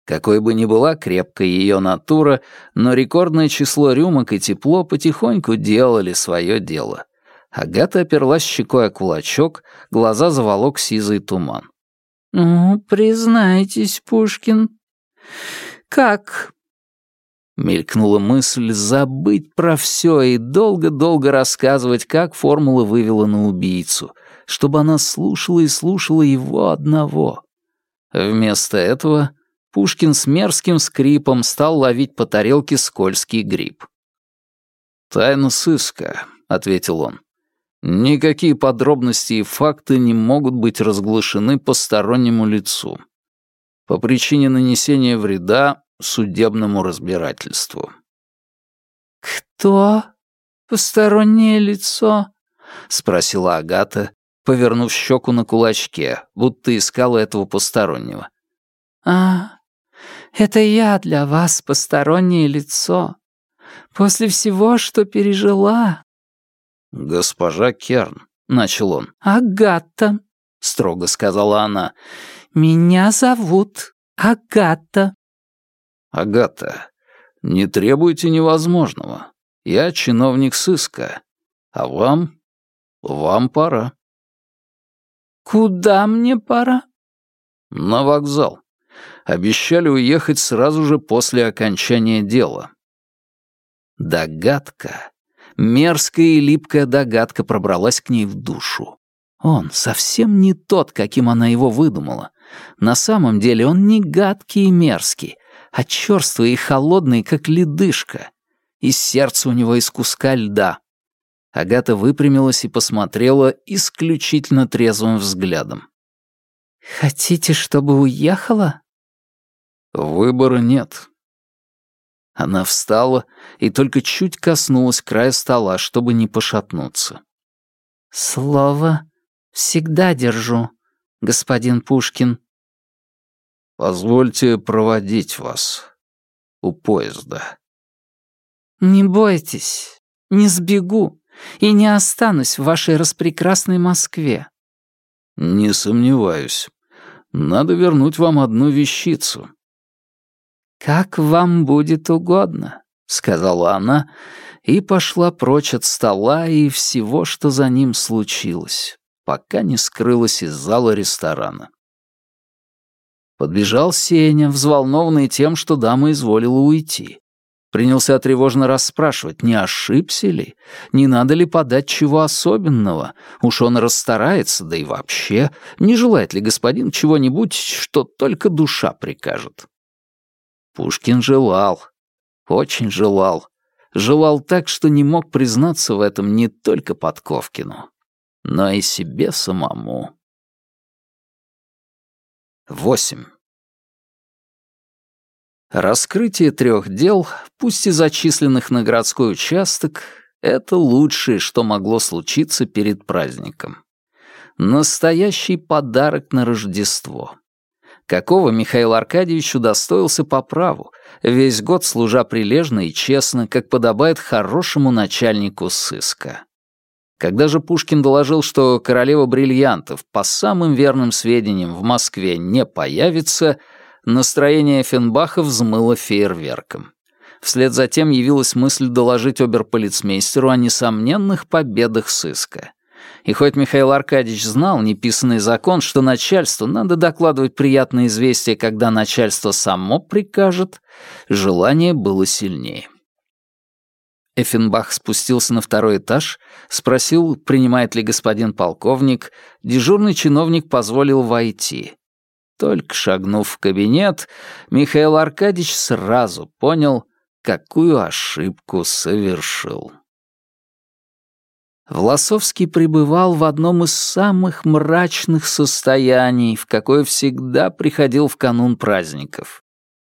Какой бы ни была крепкая ее натура, но рекордное число рюмок и тепло потихоньку делали свое дело. Агата оперлась щекой о кулачок, глаза заволок сизый туман. «Ну, признайтесь, Пушкин, как?» Мелькнула мысль забыть про все и долго-долго рассказывать, как формула вывела на убийцу — чтобы она слушала и слушала его одного. Вместо этого Пушкин с мерзким скрипом стал ловить по тарелке скользкий гриб. «Тайна сыска», — ответил он. «Никакие подробности и факты не могут быть разглашены постороннему лицу. По причине нанесения вреда судебному разбирательству». «Кто? Постороннее лицо?» — спросила Агата, повернув щеку на кулачке, будто искала этого постороннего. «А, это я для вас постороннее лицо. После всего, что пережила...» «Госпожа Керн», — начал он. «Агата», — строго сказала она. «Меня зовут Агата». «Агата, «Не требуйте невозможного. Я чиновник сыска. А вам? Вам пора». «Куда мне пора?» «На вокзал. Обещали уехать сразу же после окончания дела». Догадка, мерзкая и липкая догадка пробралась к ней в душу. Он совсем не тот, каким она его выдумала. На самом деле он не гадкий и мерзкий, а черствый и холодный, как ледышка. И сердце у него из куска льда. Агата выпрямилась и посмотрела исключительно трезвым взглядом. «Хотите, чтобы уехала?» «Выбора нет». Она встала и только чуть коснулась края стола, чтобы не пошатнуться. «Слово всегда держу, господин Пушкин». «Позвольте проводить вас у поезда». «Не бойтесь, не сбегу и не останусь в вашей распрекрасной Москве». «Не сомневаюсь. Надо вернуть вам одну вещицу». «Как вам будет угодно», — сказала она, и пошла прочь от стола и всего, что за ним случилось, пока не скрылась из зала ресторана. Подбежал Сеня, взволнованный тем, что дама изволила уйти. Принялся тревожно расспрашивать, не ошибся ли, не надо ли подать чего особенного, уж он расстарается, да и вообще, не желает ли господин чего-нибудь, что только душа прикажет. Пушкин желал, очень желал, желал так, что не мог признаться в этом не только Подковкину, но и себе самому. 8. Раскрытие трех дел, пусть и зачисленных на городской участок, это лучшее, что могло случиться перед праздником. Настоящий подарок на Рождество. Какого Михаил Аркадьевич удостоился по праву, весь год служа прилежно и честно, как подобает хорошему начальнику сыска. Когда же Пушкин доложил, что королева бриллиантов по самым верным сведениям в Москве не появится, настроение Фенбаха взмыло фейерверком. Вслед за тем явилась мысль доложить оберполицмейстеру о несомненных победах сыска. И хоть Михаил Аркадьевич знал неписанный закон, что начальству надо докладывать приятные известия, когда начальство само прикажет, желание было сильнее. Эффенбах спустился на второй этаж, спросил, принимает ли господин полковник, дежурный чиновник позволил войти. Только шагнув в кабинет, Михаил Аркадьевич сразу понял, какую ошибку совершил. Власовский пребывал в одном из самых мрачных состояний, в какое всегда приходил в канун праздников.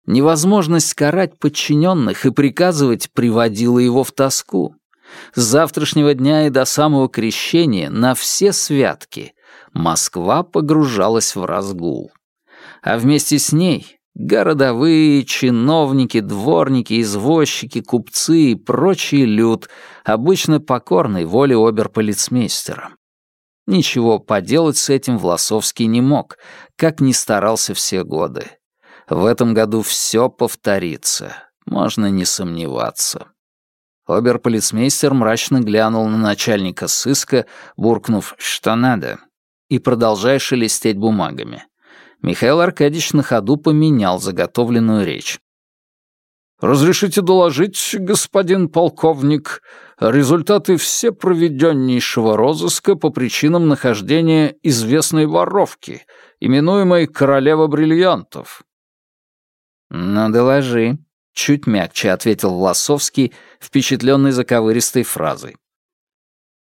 Невозможность карать подчиненных и приказывать приводила его в тоску. С завтрашнего дня и до самого крещения на все святки Москва погружалась в разгул. А вместе с ней городовые, чиновники, дворники, извозчики, купцы и прочий люд, обычно покорный воле оберполицмейстера. Ничего поделать с этим Власовский не мог, как ни старался все годы. В этом году все повторится, можно не сомневаться. Оберполицмейстер мрачно глянул на начальника сыска, буркнув «что надо», и продолжая шелестеть бумагами. Михаил Аркадьевич на ходу поменял заготовленную речь. «Разрешите доложить, господин полковник, результаты все проведеннейшего розыска по причинам нахождения известной воровки, именуемой «Королева бриллиантов». «Ну, доложи», — чуть мягче ответил Власовский, впечатленный заковыристой фразой.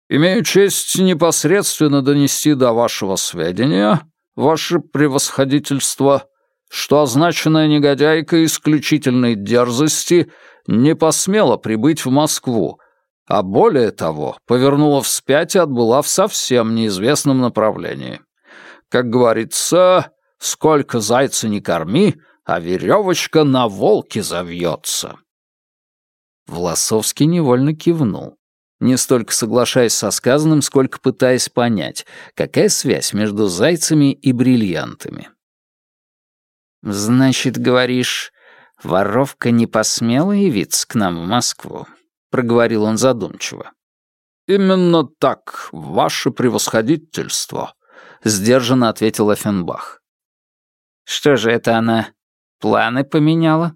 «Имею честь непосредственно донести до вашего сведения, ваше превосходительство, что означенная негодяйка исключительной дерзости не посмела прибыть в Москву, а более того, повернула вспять и отбыла в совсем неизвестном направлении. Как говорится, сколько зайца не корми, а веревочка на волке завьется. Власовский невольно кивнул, не столько соглашаясь со сказанным, сколько пытаясь понять, какая связь между зайцами и бриллиантами. «Значит, говоришь, Воровка не посмела явиться к нам в Москву, проговорил он задумчиво. «Именно так, ваше превосходительство», — сдержанно ответил Эффенбах. «Что же это она, планы поменяла?»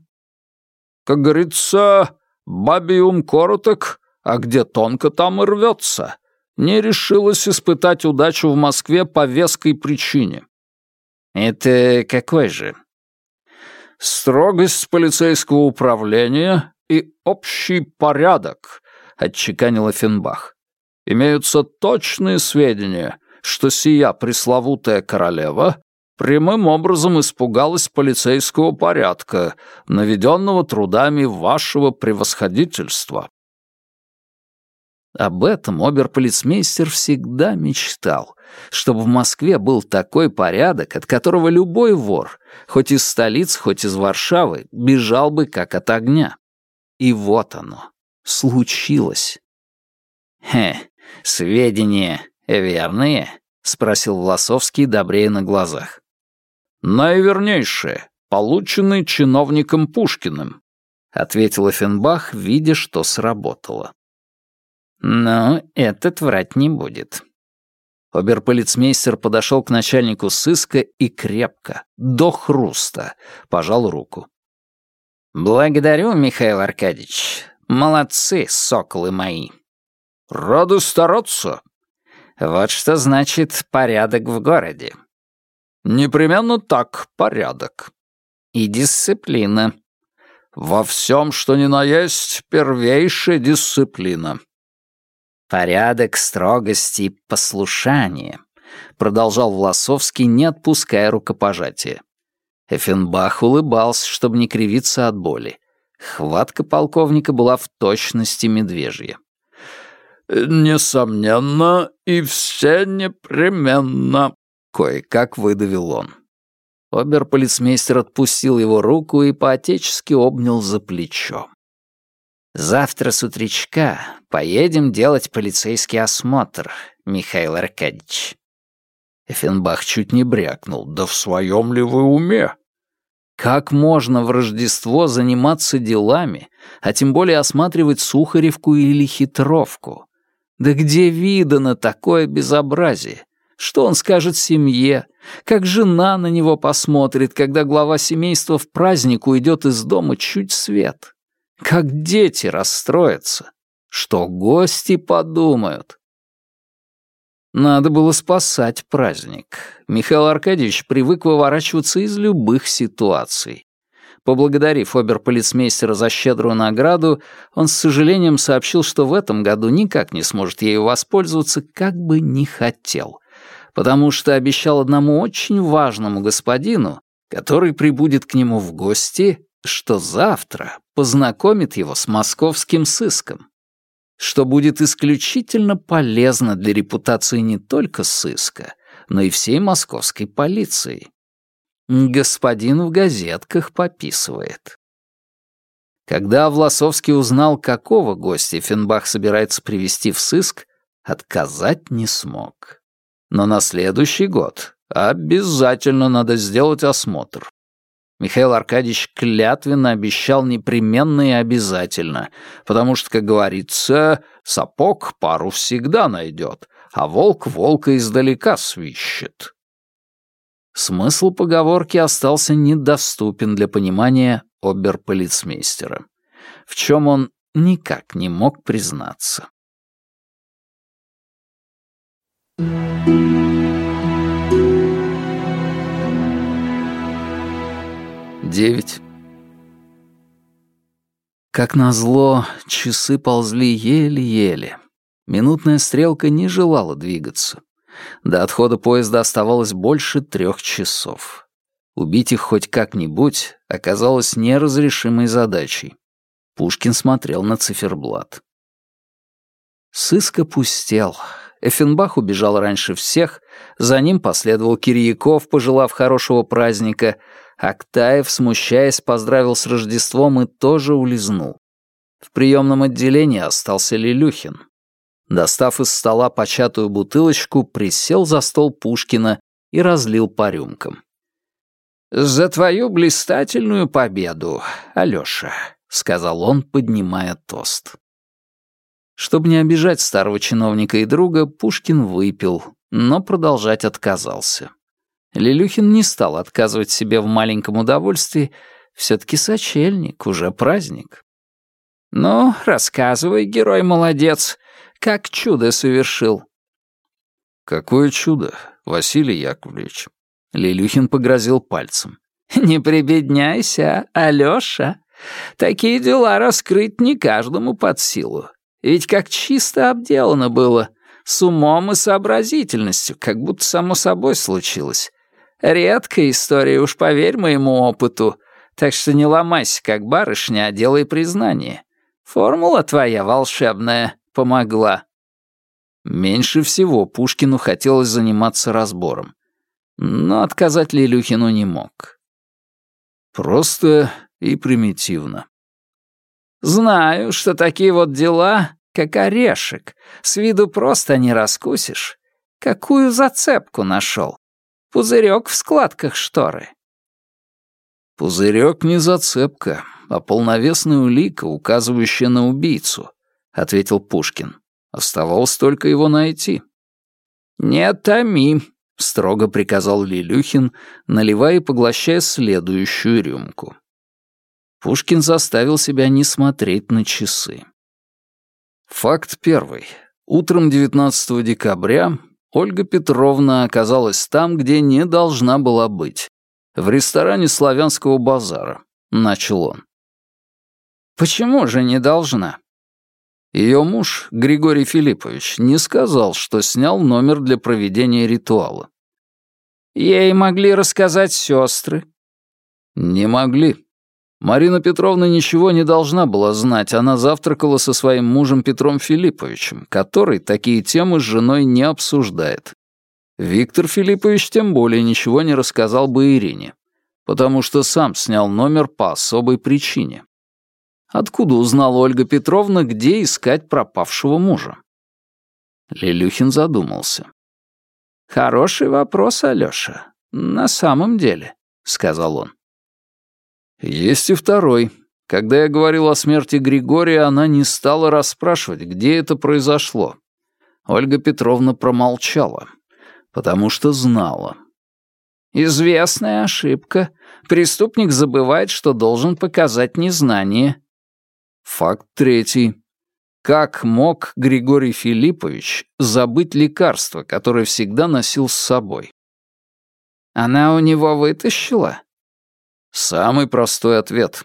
«Как говорится, бабий ум короток, а где тонко, там и рвется. Не решилась испытать удачу в Москве по веской причине». «Это какой же?» «Строгость полицейского управления и общий порядок», — отчеканил Эффенбах. «Имеются точные сведения, что сия пресловутая королева прямым образом испугалась полицейского порядка, наведенного трудами вашего превосходительства». Об этом оберполицмейстер всегда мечтал, чтобы в Москве был такой порядок, от которого любой вор, хоть из столицы, хоть из Варшавы, бежал бы как от огня. И вот оно, случилось. «Хе, сведения верные?» — спросил Власовский, добрее на глазах. «Наивернейшие, полученные чиновником Пушкиным», — ответил Эффенбах, видя, что сработало. «Ну, этот врать не будет». Оберполицмейстер подошел к начальнику сыска и крепко, до хруста, пожал руку. «Благодарю, Михаил Аркадьевич. Молодцы, соколы мои». «Рады стараться». «Вот что значит порядок в городе». «Непременно так, порядок». «И дисциплина». «Во всем, что ни на есть, первейшая дисциплина». «Порядок, строгость и послушание», — продолжал Власовский, не отпуская рукопожатия. Эффенбах улыбался, чтобы не кривиться от боли. Хватка полковника была в точности медвежья. «Несомненно, и все непременно», — кое-как выдавил он. Оберполицмейстер отпустил его руку и поотечески обнял за плечо. Завтра с утречка поедем делать полицейский осмотр, Михаил Аркадьевич. Эффенбах чуть не брякнул. Да в своем ли вы уме? Как можно в Рождество заниматься делами, а тем более осматривать Сухаревку или Хитровку? Да где видано такое безобразие? Что он скажет семье? Как жена на него посмотрит, когда глава семейства в праздник уйдет из дома чуть свет? Как дети расстроятся. Что гости подумают. Надо было спасать праздник. Михаил Аркадьевич привык выворачиваться из любых ситуаций. Поблагодарив оберполицмейстера за щедрую награду, он с сожалением сообщил, что в этом году никак не сможет ею воспользоваться, как бы не хотел, потому что обещал одному очень важному господину, который прибудет к нему в гости, что завтра познакомит его с московским сыском, что будет исключительно полезно для репутации не только сыска, но и всей московской полиции. Господин в газетках пописывает. Когда Власовский узнал, какого гостя Финбах собирается привести в сыск, отказать не смог. Но на следующий год обязательно надо сделать осмотр. Михаил Аркадьевич клятвенно обещал непременно и обязательно, потому что, как говорится, сапог пару всегда найдет, а волк волка издалека свищет. Смысл поговорки остался недоступен для понимания оберполицмейстера, в чем он никак не мог признаться. Девять. Как назло, часы ползли еле-еле. Минутная стрелка не желала двигаться. До отхода поезда оставалось больше трех часов. Убить их хоть как-нибудь оказалось неразрешимой задачей. Пушкин смотрел на циферблат. Сыск опустел. Эффенбах убежал раньше всех, за ним последовал Кирьяков, пожелав хорошего праздника, Актаев, смущаясь, поздравил с Рождеством и тоже улизнул. В приемном отделении остался Лилюхин. Достав из стола початую бутылочку, присел за стол Пушкина и разлил по рюмкам. «За твою блистательную победу, Алёша», — сказал он, поднимая тост. Чтобы не обижать старого чиновника и друга, Пушкин выпил, но продолжать отказался. Лилюхин не стал отказывать себе в маленьком удовольствии, все-таки сочельник, уже праздник. «Ну, рассказывай, герой молодец, как чудо совершил». «Какое чудо, Василий Яковлевич?» Лилюхин погрозил пальцем. «Не прибедняйся, Алёша. Такие дела раскрыть не каждому под силу. Ведь как чисто обделано было, с умом и сообразительностью, как будто само собой случилось. Редкая история, уж поверь моему опыту, так что не ломайся, как барышня, а делай признание. Формула твоя волшебная помогла». Меньше всего Пушкину хотелось заниматься разбором. Но отказать Лилюхину не мог. Просто и примитивно. Знаю, что такие вот дела, как орешек, с виду просто не раскусишь. Какую зацепку нашел? Пузырек в складках шторы. Пузырек не зацепка, а полновесная улика, указывающая на убийцу, ответил Пушкин. Оставалось только его найти. «Не томи», — строго приказал Лилюхин, наливая и поглощая следующую рюмку. Пушкин заставил себя не смотреть на часы. Факт первый. Утром 19 декабря Ольга Петровна оказалась там, где не должна была быть. В ресторане славянского базара, начал он. Почему же не должна? Ее муж, Григорий Филиппович, не сказал, что снял номер для проведения ритуала. Ей могли рассказать сестры. Не могли. Марина Петровна ничего не должна была знать, она завтракала со своим мужем Петром Филипповичем, который такие темы с женой не обсуждает. Виктор Филиппович тем более ничего не рассказал бы Ирине, потому что сам снял номер по особой причине. Откуда узнала Ольга Петровна, где искать пропавшего мужа? Лилюхин задумался. «Хороший вопрос, Алёша. На самом деле», — сказал он. Есть и второй. Когда я говорил о смерти Григория, она не стала расспрашивать, где это произошло. Ольга Петровна промолчала, потому что знала. «Известная ошибка. Преступник забывает, что должен показать незнание». Факт третий. Как мог Григорий Филиппович забыть лекарство, которое всегда носил с собой? Она у него вытащила? Самый простой ответ.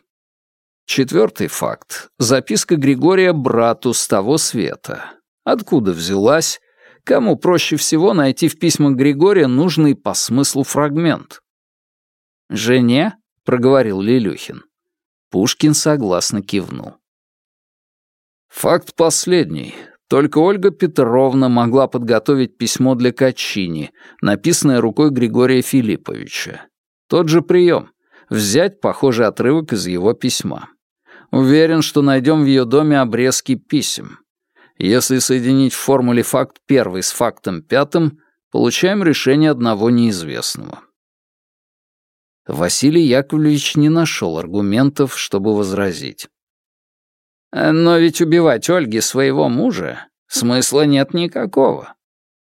Четвертый факт. Записка Григория брату с того света. Откуда взялась? Кому проще всего найти в письмах Григория нужный по смыслу фрагмент? «Жене?» — проговорил Лилюхин. Пушкин согласно кивнул. Факт последний. Только Ольга Петровна могла подготовить письмо для Качини, написанное рукой Григория Филипповича. Тот же прием взять похожий отрывок из его письма. Уверен, что найдем в ее доме обрезки писем. Если соединить в формуле факт первый с фактом пятым, получаем решение одного неизвестного. Василий Яковлевич не нашел аргументов, чтобы возразить. «Но ведь убивать Ольги своего мужа смысла нет никакого».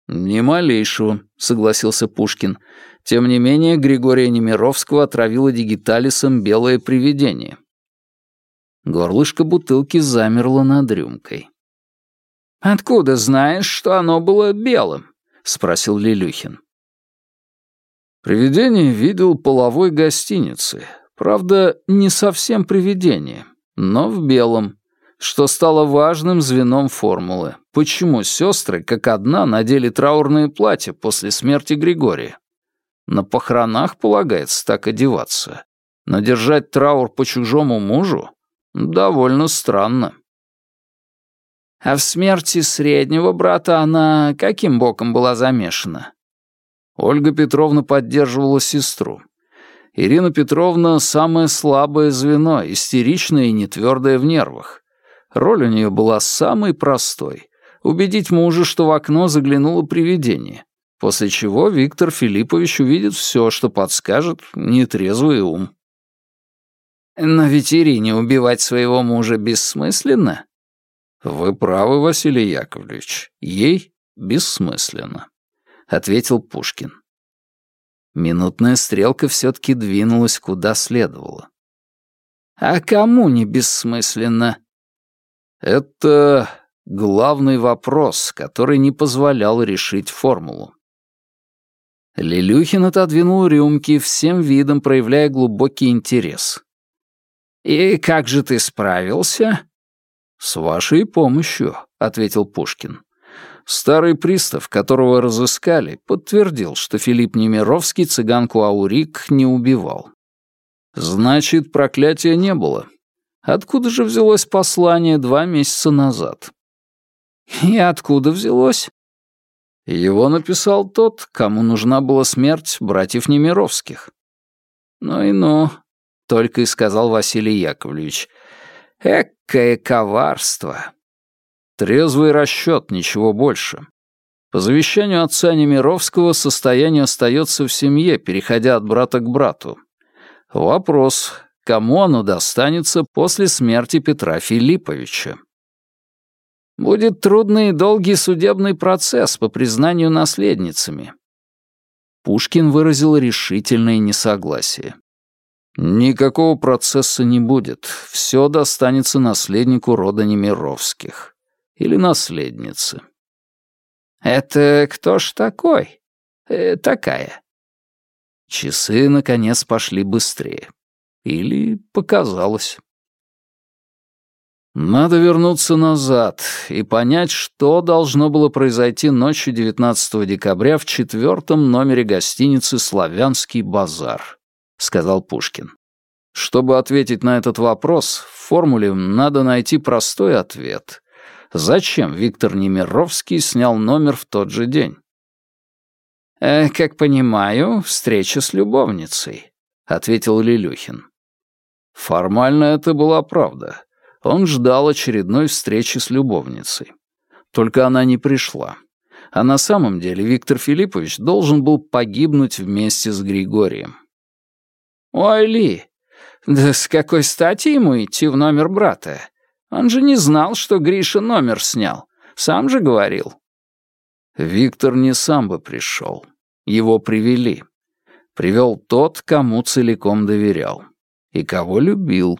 «Ни малейшего», — согласился Пушкин. Тем не менее, Григория Немировского отравило дигиталисом белое привидение. Горлышко бутылки замерло над рюмкой. «Откуда знаешь, что оно было белым?» — спросил Лилюхин. Привидение видел половой гостиницы. Правда, не совсем привидение, но в белом, что стало важным звеном формулы. Почему сестры, как одна, надели траурные платья после смерти Григория? На похоронах полагается так одеваться. Но держать траур по чужому мужу довольно странно. А в смерти среднего брата она каким боком была замешана? Ольга Петровна поддерживала сестру. Ирина Петровна — самое слабое звено, истеричное и нетвёрдое в нервах. Роль у нее была самой простой — убедить мужа, что в окно заглянуло привидение после чего Виктор Филиппович увидит все, что подскажет нетрезвый ум. Но ведь Ирине убивать своего мужа бессмысленно. Вы правы, Василий Яковлевич. Ей бессмысленно, ответил Пушкин. Минутная стрелка все-таки двинулась куда следовало. А кому не бессмысленно? Это главный вопрос, который не позволял решить формулу. Лилюхин отодвинул рюмки, всем видом проявляя глубокий интерес. «И как же ты справился?» «С вашей помощью», — ответил Пушкин. Старый пристав, которого разыскали, подтвердил, что Филипп Немировский цыганку Аурик не убивал. Значит, проклятия не было. Откуда же взялось послание два месяца назад? И откуда взялось? Его написал тот, кому нужна была смерть братьев Немировских. Ну и ну, только и сказал Василий Яковлевич. Экое коварство. Трезвый расчет, ничего больше. По завещанию отца Немировского состояние остается в семье, переходя от брата к брату. Вопрос, кому оно достанется после смерти Петра Филипповича? Будет трудный и долгий судебный процесс по признанию наследницами. Пушкин выразил решительное несогласие. Никакого процесса не будет. Все достанется наследнику рода Немировских. Или наследнице. Это кто ж такой? Э, такая. Часы, наконец, пошли быстрее. Или показалось. Надо вернуться назад и понять, что должно было произойти ночью 19 декабря в четвертом номере гостиницы «Славянский базар» сказал Пушкин. Чтобы ответить на этот вопрос, в формуле надо найти простой ответ. Зачем Виктор Немировский снял номер в тот же день? «Э, «Как понимаю, встреча с любовницей», — ответил Лилюхин. Формально это была правда. Он ждал очередной встречи с любовницей. Только она не пришла. А на самом деле Виктор Филиппович должен был погибнуть вместе с Григорием. «Ой, Ли, да с какой стати ему идти в номер брата? Он же не знал, что Гриша номер снял. Сам же говорил». Виктор не сам бы пришел. Его привели. Привел тот, кому целиком доверял. И кого любил.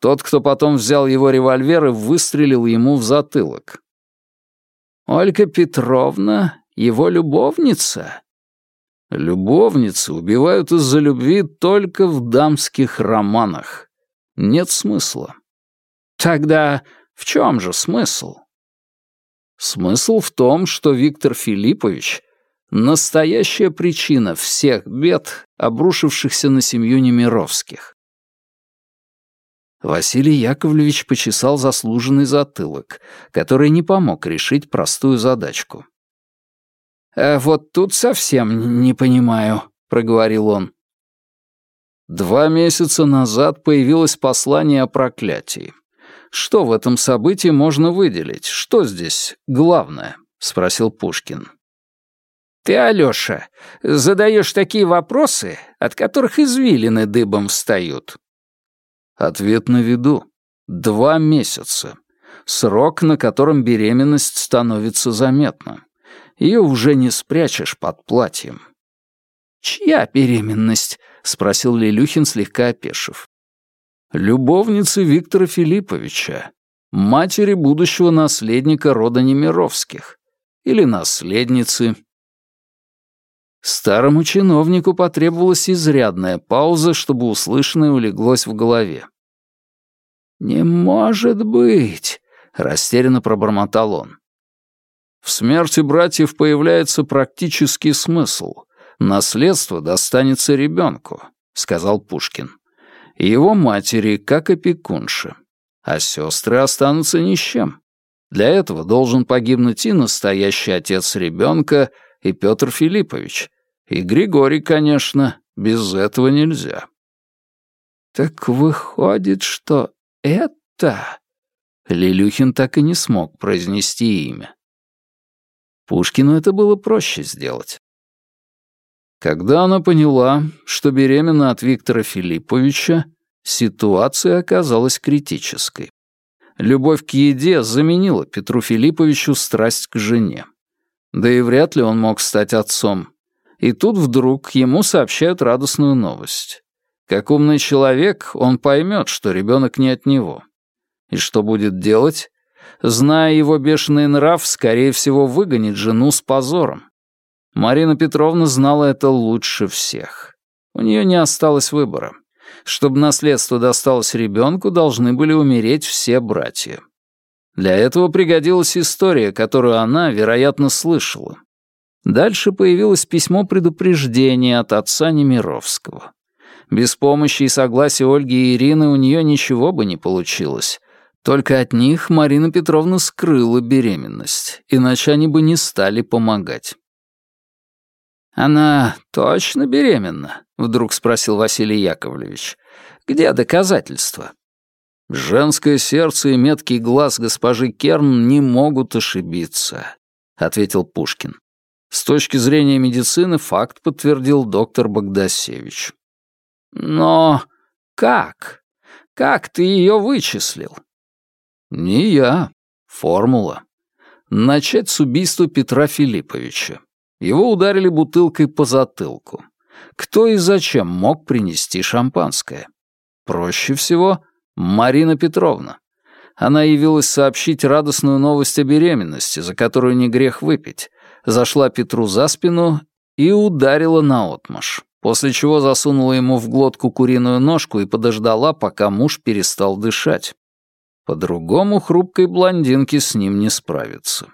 Тот, кто потом взял его револьвер и выстрелил ему в затылок. «Ольга Петровна, его любовница?» Любовницы убивают из-за любви только в дамских романах. Нет смысла. Тогда в чем же смысл? Смысл в том, что Виктор Филиппович — настоящая причина всех бед, обрушившихся на семью Немировских. Василий Яковлевич почесал заслуженный затылок, который не помог решить простую задачку. «Э, «Вот тут совсем не понимаю», — проговорил он. Два месяца назад появилось послание о проклятии. Что в этом событии можно выделить? Что здесь главное? спросил Пушкин. Ты, Алёша, задаешь такие вопросы, от которых извилины дыбом встают. Ответ на виду. Два месяца. Срок, на котором беременность становится заметна. Ее уже не спрячешь под платьем. «Чья беременность?» — спросил Лилюхин, слегка опешив. «Любовницы Виктора Филипповича, матери будущего наследника рода Немировских. Или наследницы». Старому чиновнику потребовалась изрядная пауза, чтобы услышанное улеглось в голове. «Не может быть!» — растерянно пробормотал он. В смерти братьев появляется практический смысл. Наследство достанется ребенку, сказал Пушкин. И его матери, как опекунши. А сестры останутся ни с чем. Для этого должен погибнуть и настоящий отец ребенка, и Петр Филиппович. И Григорий, конечно, без этого нельзя. Так выходит, что это... Лилюхин так и не смог произнести имя. Пушкину это было проще сделать. Когда она поняла, что беременна от Виктора Филипповича, ситуация оказалась критической. Любовь к еде заменила Петру Филипповичу страсть к жене. Да и вряд ли он мог стать отцом. И тут вдруг ему сообщают радостную новость. Как умный человек, он поймет, что ребенок не от него. И что будет делать? Зная его бешеный нрав, скорее всего, выгонит жену с позором. Марина Петровна знала это лучше всех. У нее не осталось выбора. Чтобы наследство досталось ребенку, должны были умереть все братья. Для этого пригодилась история, которую она, вероятно, слышала. Дальше появилось письмо предупреждения от отца Немировского. Без помощи и согласия Ольги и Ирины у нее ничего бы не получилось. Только от них Марина Петровна скрыла беременность, иначе они бы не стали помогать. «Она точно беременна?» — вдруг спросил Василий Яковлевич. «Где доказательства?» «Женское сердце и меткий глаз госпожи Керн не могут ошибиться», — ответил Пушкин. С точки зрения медицины факт подтвердил доктор Богдасевич. «Но как? Как ты ее вычислил?» «Не я. Формула. Начать с убийства Петра Филипповича. Его ударили бутылкой по затылку. Кто и зачем мог принести шампанское? Проще всего Марина Петровна. Она явилась сообщить радостную новость о беременности, за которую не грех выпить, зашла Петру за спину и ударила наотмашь, после чего засунула ему в глотку куриную ножку и подождала, пока муж перестал дышать. По-другому хрупкой блондинке с ним не справиться.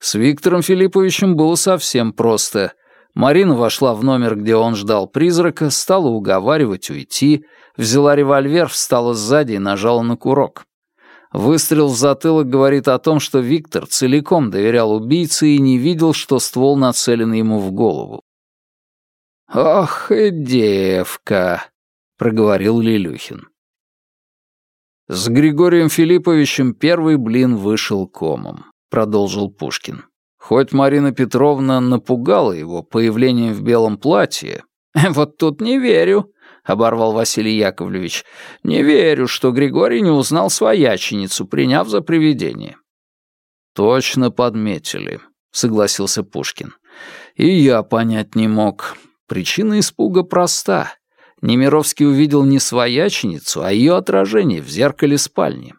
С Виктором Филипповичем было совсем просто. Марина вошла в номер, где он ждал призрака, стала уговаривать уйти, взяла револьвер, встала сзади и нажала на курок. Выстрел в затылок говорит о том, что Виктор целиком доверял убийце и не видел, что ствол нацелен ему в голову. «Ох и девка», — проговорил Лилюхин. С Григорием Филипповичем первый блин вышел комом продолжил Пушкин. Хоть Марина Петровна напугала его появлением в белом платье... «Вот тут не верю», — оборвал Василий Яковлевич. «Не верю, что Григорий не узнал свояченицу, приняв за привидение». «Точно подметили», — согласился Пушкин. «И я понять не мог. Причина испуга проста. Немировский увидел не свояченицу, а ее отражение в зеркале спальни.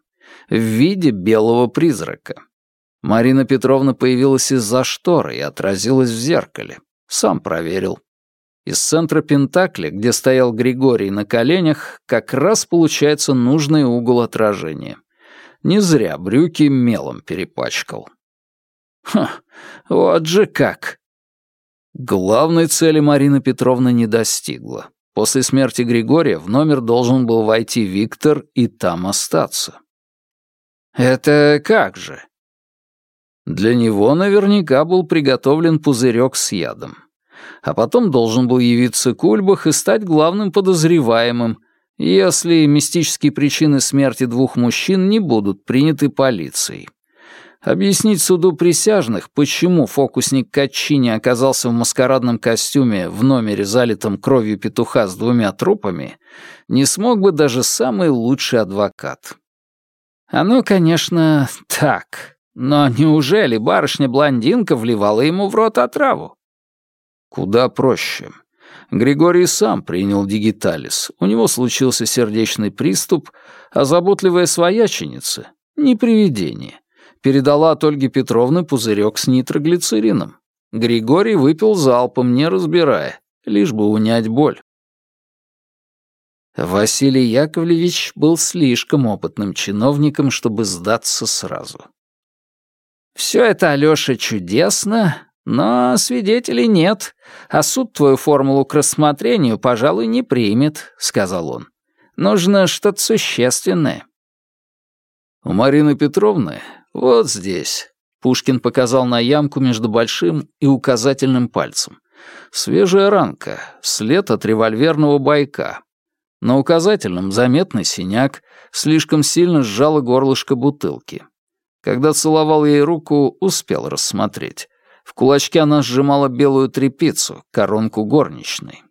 В виде белого призрака. Марина Петровна появилась из-за шторы и отразилась в зеркале. Сам проверил. Из центра Пентакля, где стоял Григорий на коленях, как раз получается нужный угол отражения. Не зря брюки мелом перепачкал. Ха, вот же как. Главной цели Марина Петровна не достигла. После смерти Григория в номер должен был войти Виктор и там остаться. «Это как же?» Для него наверняка был приготовлен пузырек с ядом. А потом должен был явиться Кульбах и стать главным подозреваемым, если мистические причины смерти двух мужчин не будут приняты полицией. Объяснить суду присяжных, почему фокусник Качини оказался в маскарадном костюме в номере, залитом кровью петуха с двумя трупами, не смог бы даже самый лучший адвокат. Оно, конечно, так, но неужели барышня-блондинка вливала ему в рот отраву? Куда проще. Григорий сам принял дигиталис. У него случился сердечный приступ, а заботливая свояченица — не привидение. Передала от Ольги Петровны пузырек с нитроглицерином. Григорий выпил залпом, не разбирая, лишь бы унять боль. Василий Яковлевич был слишком опытным чиновником, чтобы сдаться сразу. Все это, Алёша, чудесно, но свидетелей нет, а суд твою формулу к рассмотрению, пожалуй, не примет», — сказал он. «Нужно что-то существенное». «У Марины Петровны вот здесь», — Пушкин показал на ямку между большим и указательным пальцем. «Свежая ранка, след от револьверного байка. На указательном заметный синяк, слишком сильно сжало горлышко бутылки. Когда целовал ей руку, успел рассмотреть. В кулачке она сжимала белую тряпицу, коронку горничной.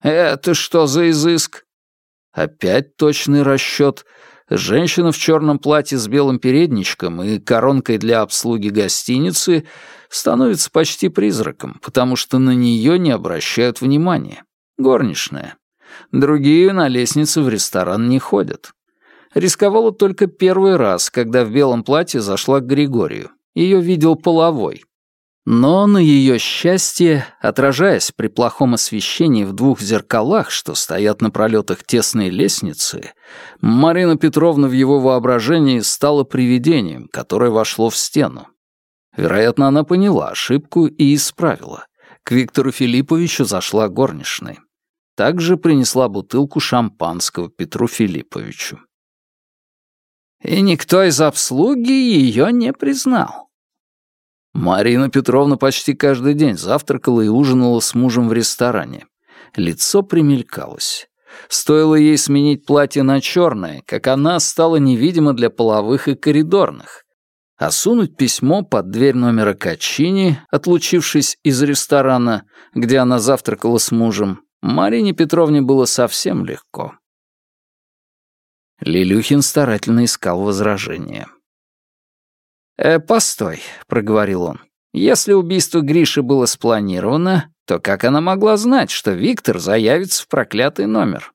«Это что за изыск?» Опять точный расчет. Женщина в черном платье с белым передничком и коронкой для обслуги гостиницы становится почти призраком, потому что на нее не обращают внимания. Горничная. Другие на лестнице в ресторан не ходят. Рисковала только первый раз, когда в белом платье зашла к Григорию. Ее видел половой. Но на ее счастье, отражаясь при плохом освещении в двух зеркалах, что стоят на пролетах тесной лестницы, Марина Петровна в его воображении стала привидением, которое вошло в стену. Вероятно, она поняла ошибку и исправила. К Виктору Филипповичу зашла горничная. Также принесла бутылку шампанского Петру Филипповичу. И никто из обслуги ее не признал. Марина Петровна почти каждый день завтракала и ужинала с мужем в ресторане. Лицо примелькалось. Стоило ей сменить платье на черное, как она стала невидима для половых и коридорных. А сунуть письмо под дверь номера Качини, отлучившись из ресторана, где она завтракала с мужем, Марине Петровне было совсем легко. Лилюхин старательно искал возражения. «Э, «Постой», — проговорил он. «Если убийство Гриши было спланировано, то как она могла знать, что Виктор заявится в проклятый номер?»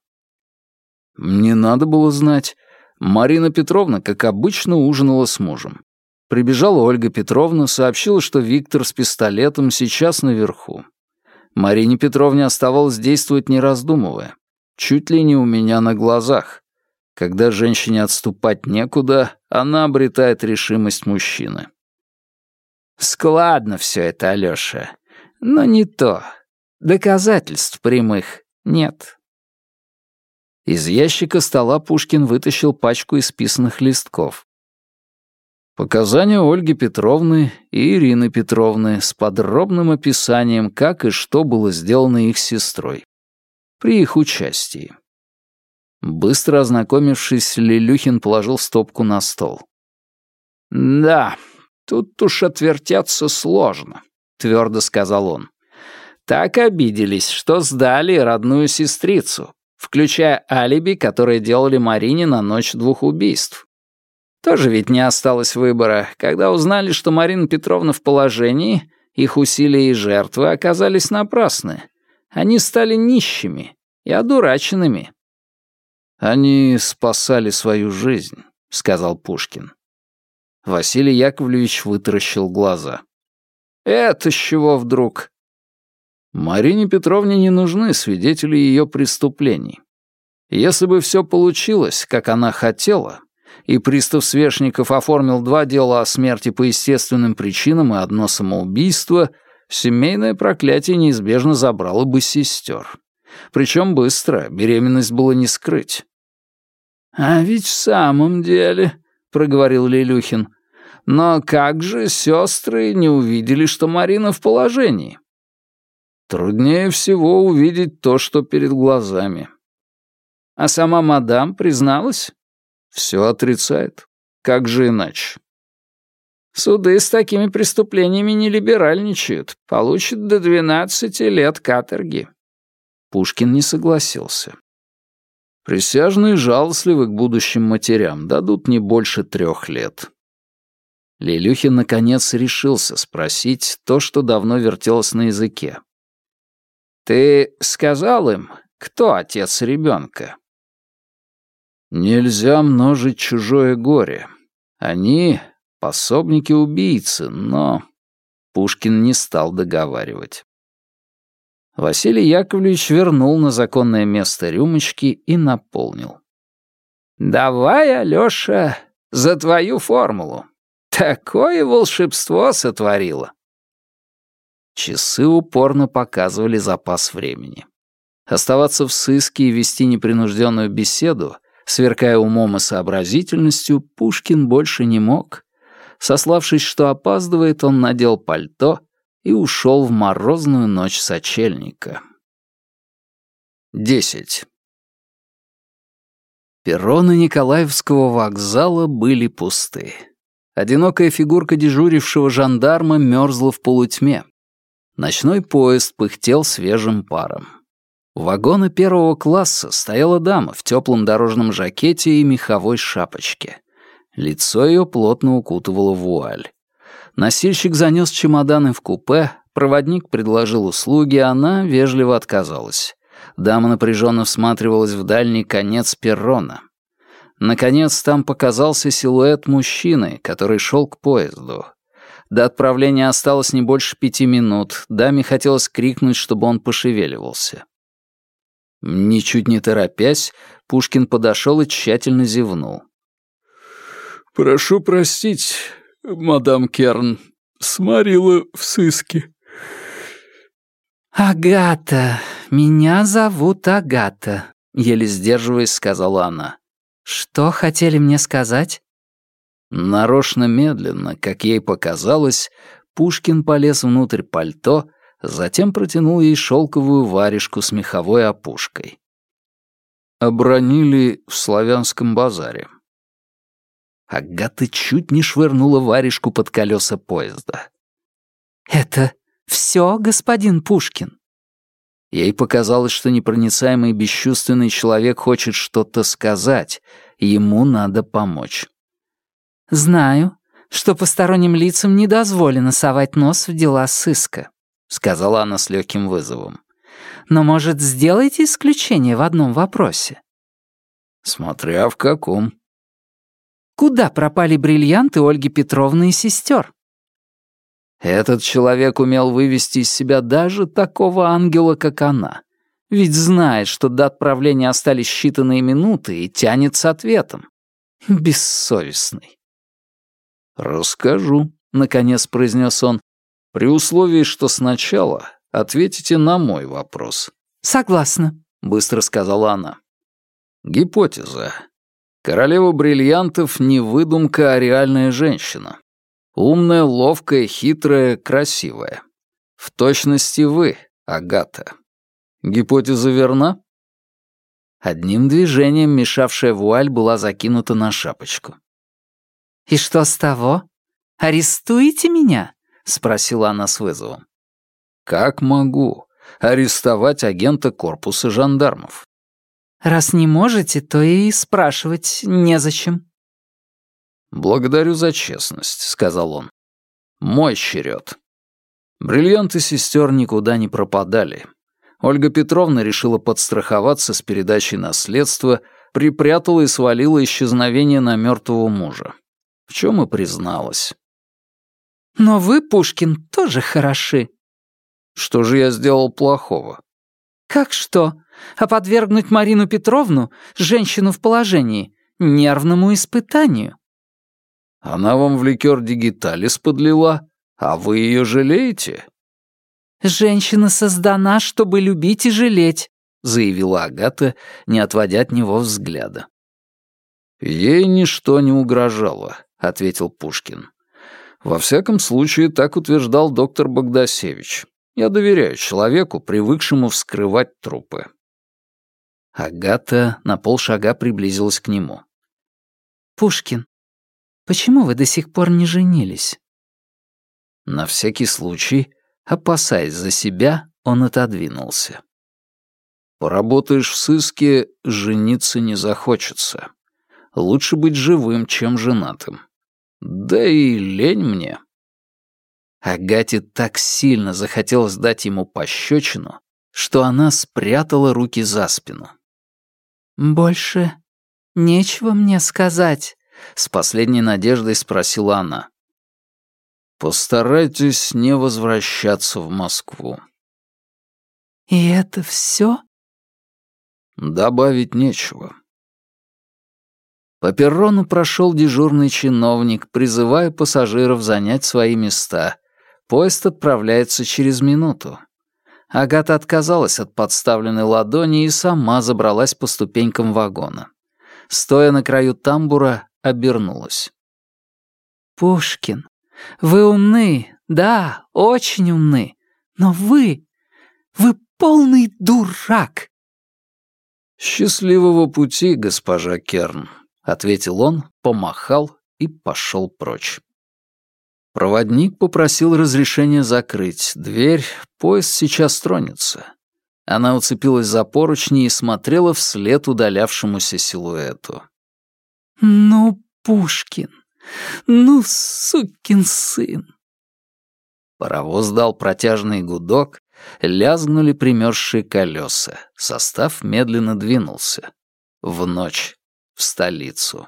«Не надо было знать. Марина Петровна, как обычно, ужинала с мужем. Прибежала Ольга Петровна, сообщила, что Виктор с пистолетом сейчас наверху. Марине Петровне оставалось действовать не раздумывая. Чуть ли не у меня на глазах. Когда женщине отступать некуда, она обретает решимость мужчины. Складно все это, Алёша. Но не то. Доказательств прямых нет. Из ящика стола Пушкин вытащил пачку исписанных листков. Показания Ольги Петровны и Ирины Петровны с подробным описанием, как и что было сделано их сестрой. При их участии. Быстро ознакомившись, Лилюхин положил стопку на стол. «Да, тут уж отвертеться сложно», — твердо сказал он. «Так обиделись, что сдали родную сестрицу, включая алиби, которое делали Марине на ночь двух убийств. Тоже ведь не осталось выбора. Когда узнали, что Марина Петровна в положении, их усилия и жертвы оказались напрасны. Они стали нищими и одураченными. «Они спасали свою жизнь», — сказал Пушкин. Василий Яковлевич вытаращил глаза. «Это с чего вдруг?» Марине Петровне не нужны свидетели ее преступлений. Если бы все получилось, как она хотела, и пристав Свешников оформил два дела о смерти по естественным причинам и одно самоубийство, семейное проклятие неизбежно забрало бы сестер. Причем быстро, беременность было не скрыть. «А ведь в самом деле», — проговорил Лилюхин, «но как же сестры не увидели, что Марина в положении?» «Труднее всего увидеть то, что перед глазами». «А сама мадам призналась?» «Все отрицает. Как же иначе?» Суды с такими преступлениями не либеральничают. Получат до двенадцати лет каторги. Пушкин не согласился. Присяжные жалостливы к будущим матерям, дадут не больше трех лет. Лилюхин наконец решился спросить то, что давно вертелось на языке. «Ты сказал им, кто отец ребенка?» «Нельзя множить чужое горе. Они — пособники убийцы, но...» Пушкин не стал договаривать. Василий Яковлевич вернул на законное место рюмочки и наполнил. «Давай, Алёша, за твою формулу. Такое волшебство сотворило». Часы упорно показывали запас времени. Оставаться в сыске и вести непринужденную беседу, сверкая умом и сообразительностью, Пушкин больше не мог. Сославшись, что опаздывает, он надел пальто и ушел в морозную ночь сочельника. 10. Перроны Николаевского вокзала были пусты. Одинокая фигурка дежурившего жандарма мерзла в полутьме. Ночной поезд пыхтел свежим паром. У вагона первого класса стояла дама в теплом дорожном жакете и меховой шапочке. Лицо ее плотно укутывало вуаль. Носильщик занес чемоданы в купе, проводник предложил услуги, она вежливо отказалась. Дама напряженно всматривалась в дальний конец перрона. Наконец там показался силуэт мужчины, который шел к поезду. До отправления осталось не больше пяти минут. Даме хотелось крикнуть, чтобы он пошевеливался. Ничуть не торопясь, Пушкин подошел и тщательно зевнул. «Прошу простить, мадам Керн, сморила в сыске». «Агата, меня зовут Агата», — еле сдерживаясь, сказала она. «Что хотели мне сказать?» Нарочно медленно, как ей показалось, Пушкин полез внутрь пальто, затем протянул ей шелковую варежку с меховой опушкой. Обронили в славянском базаре. Агата чуть не швырнула варежку под колеса поезда. «Это все, господин Пушкин?» Ей показалось, что непроницаемый бесчувственный человек хочет что-то сказать, и ему надо помочь. «Знаю, что посторонним лицам не дозволено совать нос в дела сыска», — сказала она с легким вызовом. «Но, может, сделайте исключение в одном вопросе?» «Смотря в каком». «Куда пропали бриллианты Ольги Петровны и сестер?» Этот человек умел вывести из себя даже такого ангела, как она. Ведь знает, что до отправления остались считанные минуты и тянет с ответом. Бессовестный. «Расскажу», — наконец произнес он, «при условии, что сначала ответите на мой вопрос». «Согласна», — быстро сказала она. Гипотеза. Королева бриллиантов не выдумка, а реальная женщина. Умная, ловкая, хитрая, красивая. В точности вы, Агата. Гипотеза верна? Одним движением мешавшая вуаль была закинута на шапочку. «И что с того? Арестуете меня?» — спросила она с вызовом. «Как могу арестовать агента корпуса жандармов?» «Раз не можете, то и спрашивать незачем». «Благодарю за честность», — сказал он. «Мой черед». Бриллианты сестер никуда не пропадали. Ольга Петровна решила подстраховаться с передачей наследства, припрятала и свалила исчезновение на мертвого мужа. В чем и призналась. «Но вы, Пушкин, тоже хороши». «Что же я сделал плохого?» «Как что? А подвергнуть Марину Петровну, женщину в положении, нервному испытанию?» Она вам в ликер дигиталис подлила, а вы ее жалеете?» «Женщина создана, чтобы любить и жалеть», — заявила Агата, не отводя от него взгляда. «Ей ничто не угрожало», — ответил Пушкин. «Во всяком случае, так утверждал доктор Богдасевич. Я доверяю человеку, привыкшему вскрывать трупы». Агата на полшага приблизилась к нему. «Пушкин, Почему вы до сих пор не женились?» На всякий случай, опасаясь за себя, он отодвинулся. «Поработаешь в сыске, жениться не захочется. Лучше быть живым, чем женатым. Да и лень мне». Агате так сильно захотелось дать ему пощечину, что она спрятала руки за спину. «Больше нечего мне сказать», — с последней надеждой спросила она. «Постарайтесь не возвращаться в Москву». «И это все? «Добавить нечего». По перрону прошел дежурный чиновник, призывая пассажиров занять свои места. Поезд отправляется через минуту. Агата отказалась от подставленной ладони и сама забралась по ступенькам вагона. Стоя на краю тамбура, обернулась. «Пушкин, вы умны, да, очень умны, но вы... вы полный дурак!» «Счастливого пути, госпожа Керн», — ответил он, помахал и пошел прочь. Проводник попросил разрешения закрыть дверь, поезд сейчас тронется. Она уцепилась за поручни и смотрела вслед удалявшемуся силуэту. «Ну, Пушкин! Ну, сукин сын!» Паровоз дал протяжный гудок, лязгнули примерзшие колеса. Состав медленно двинулся. В ночь. В столицу.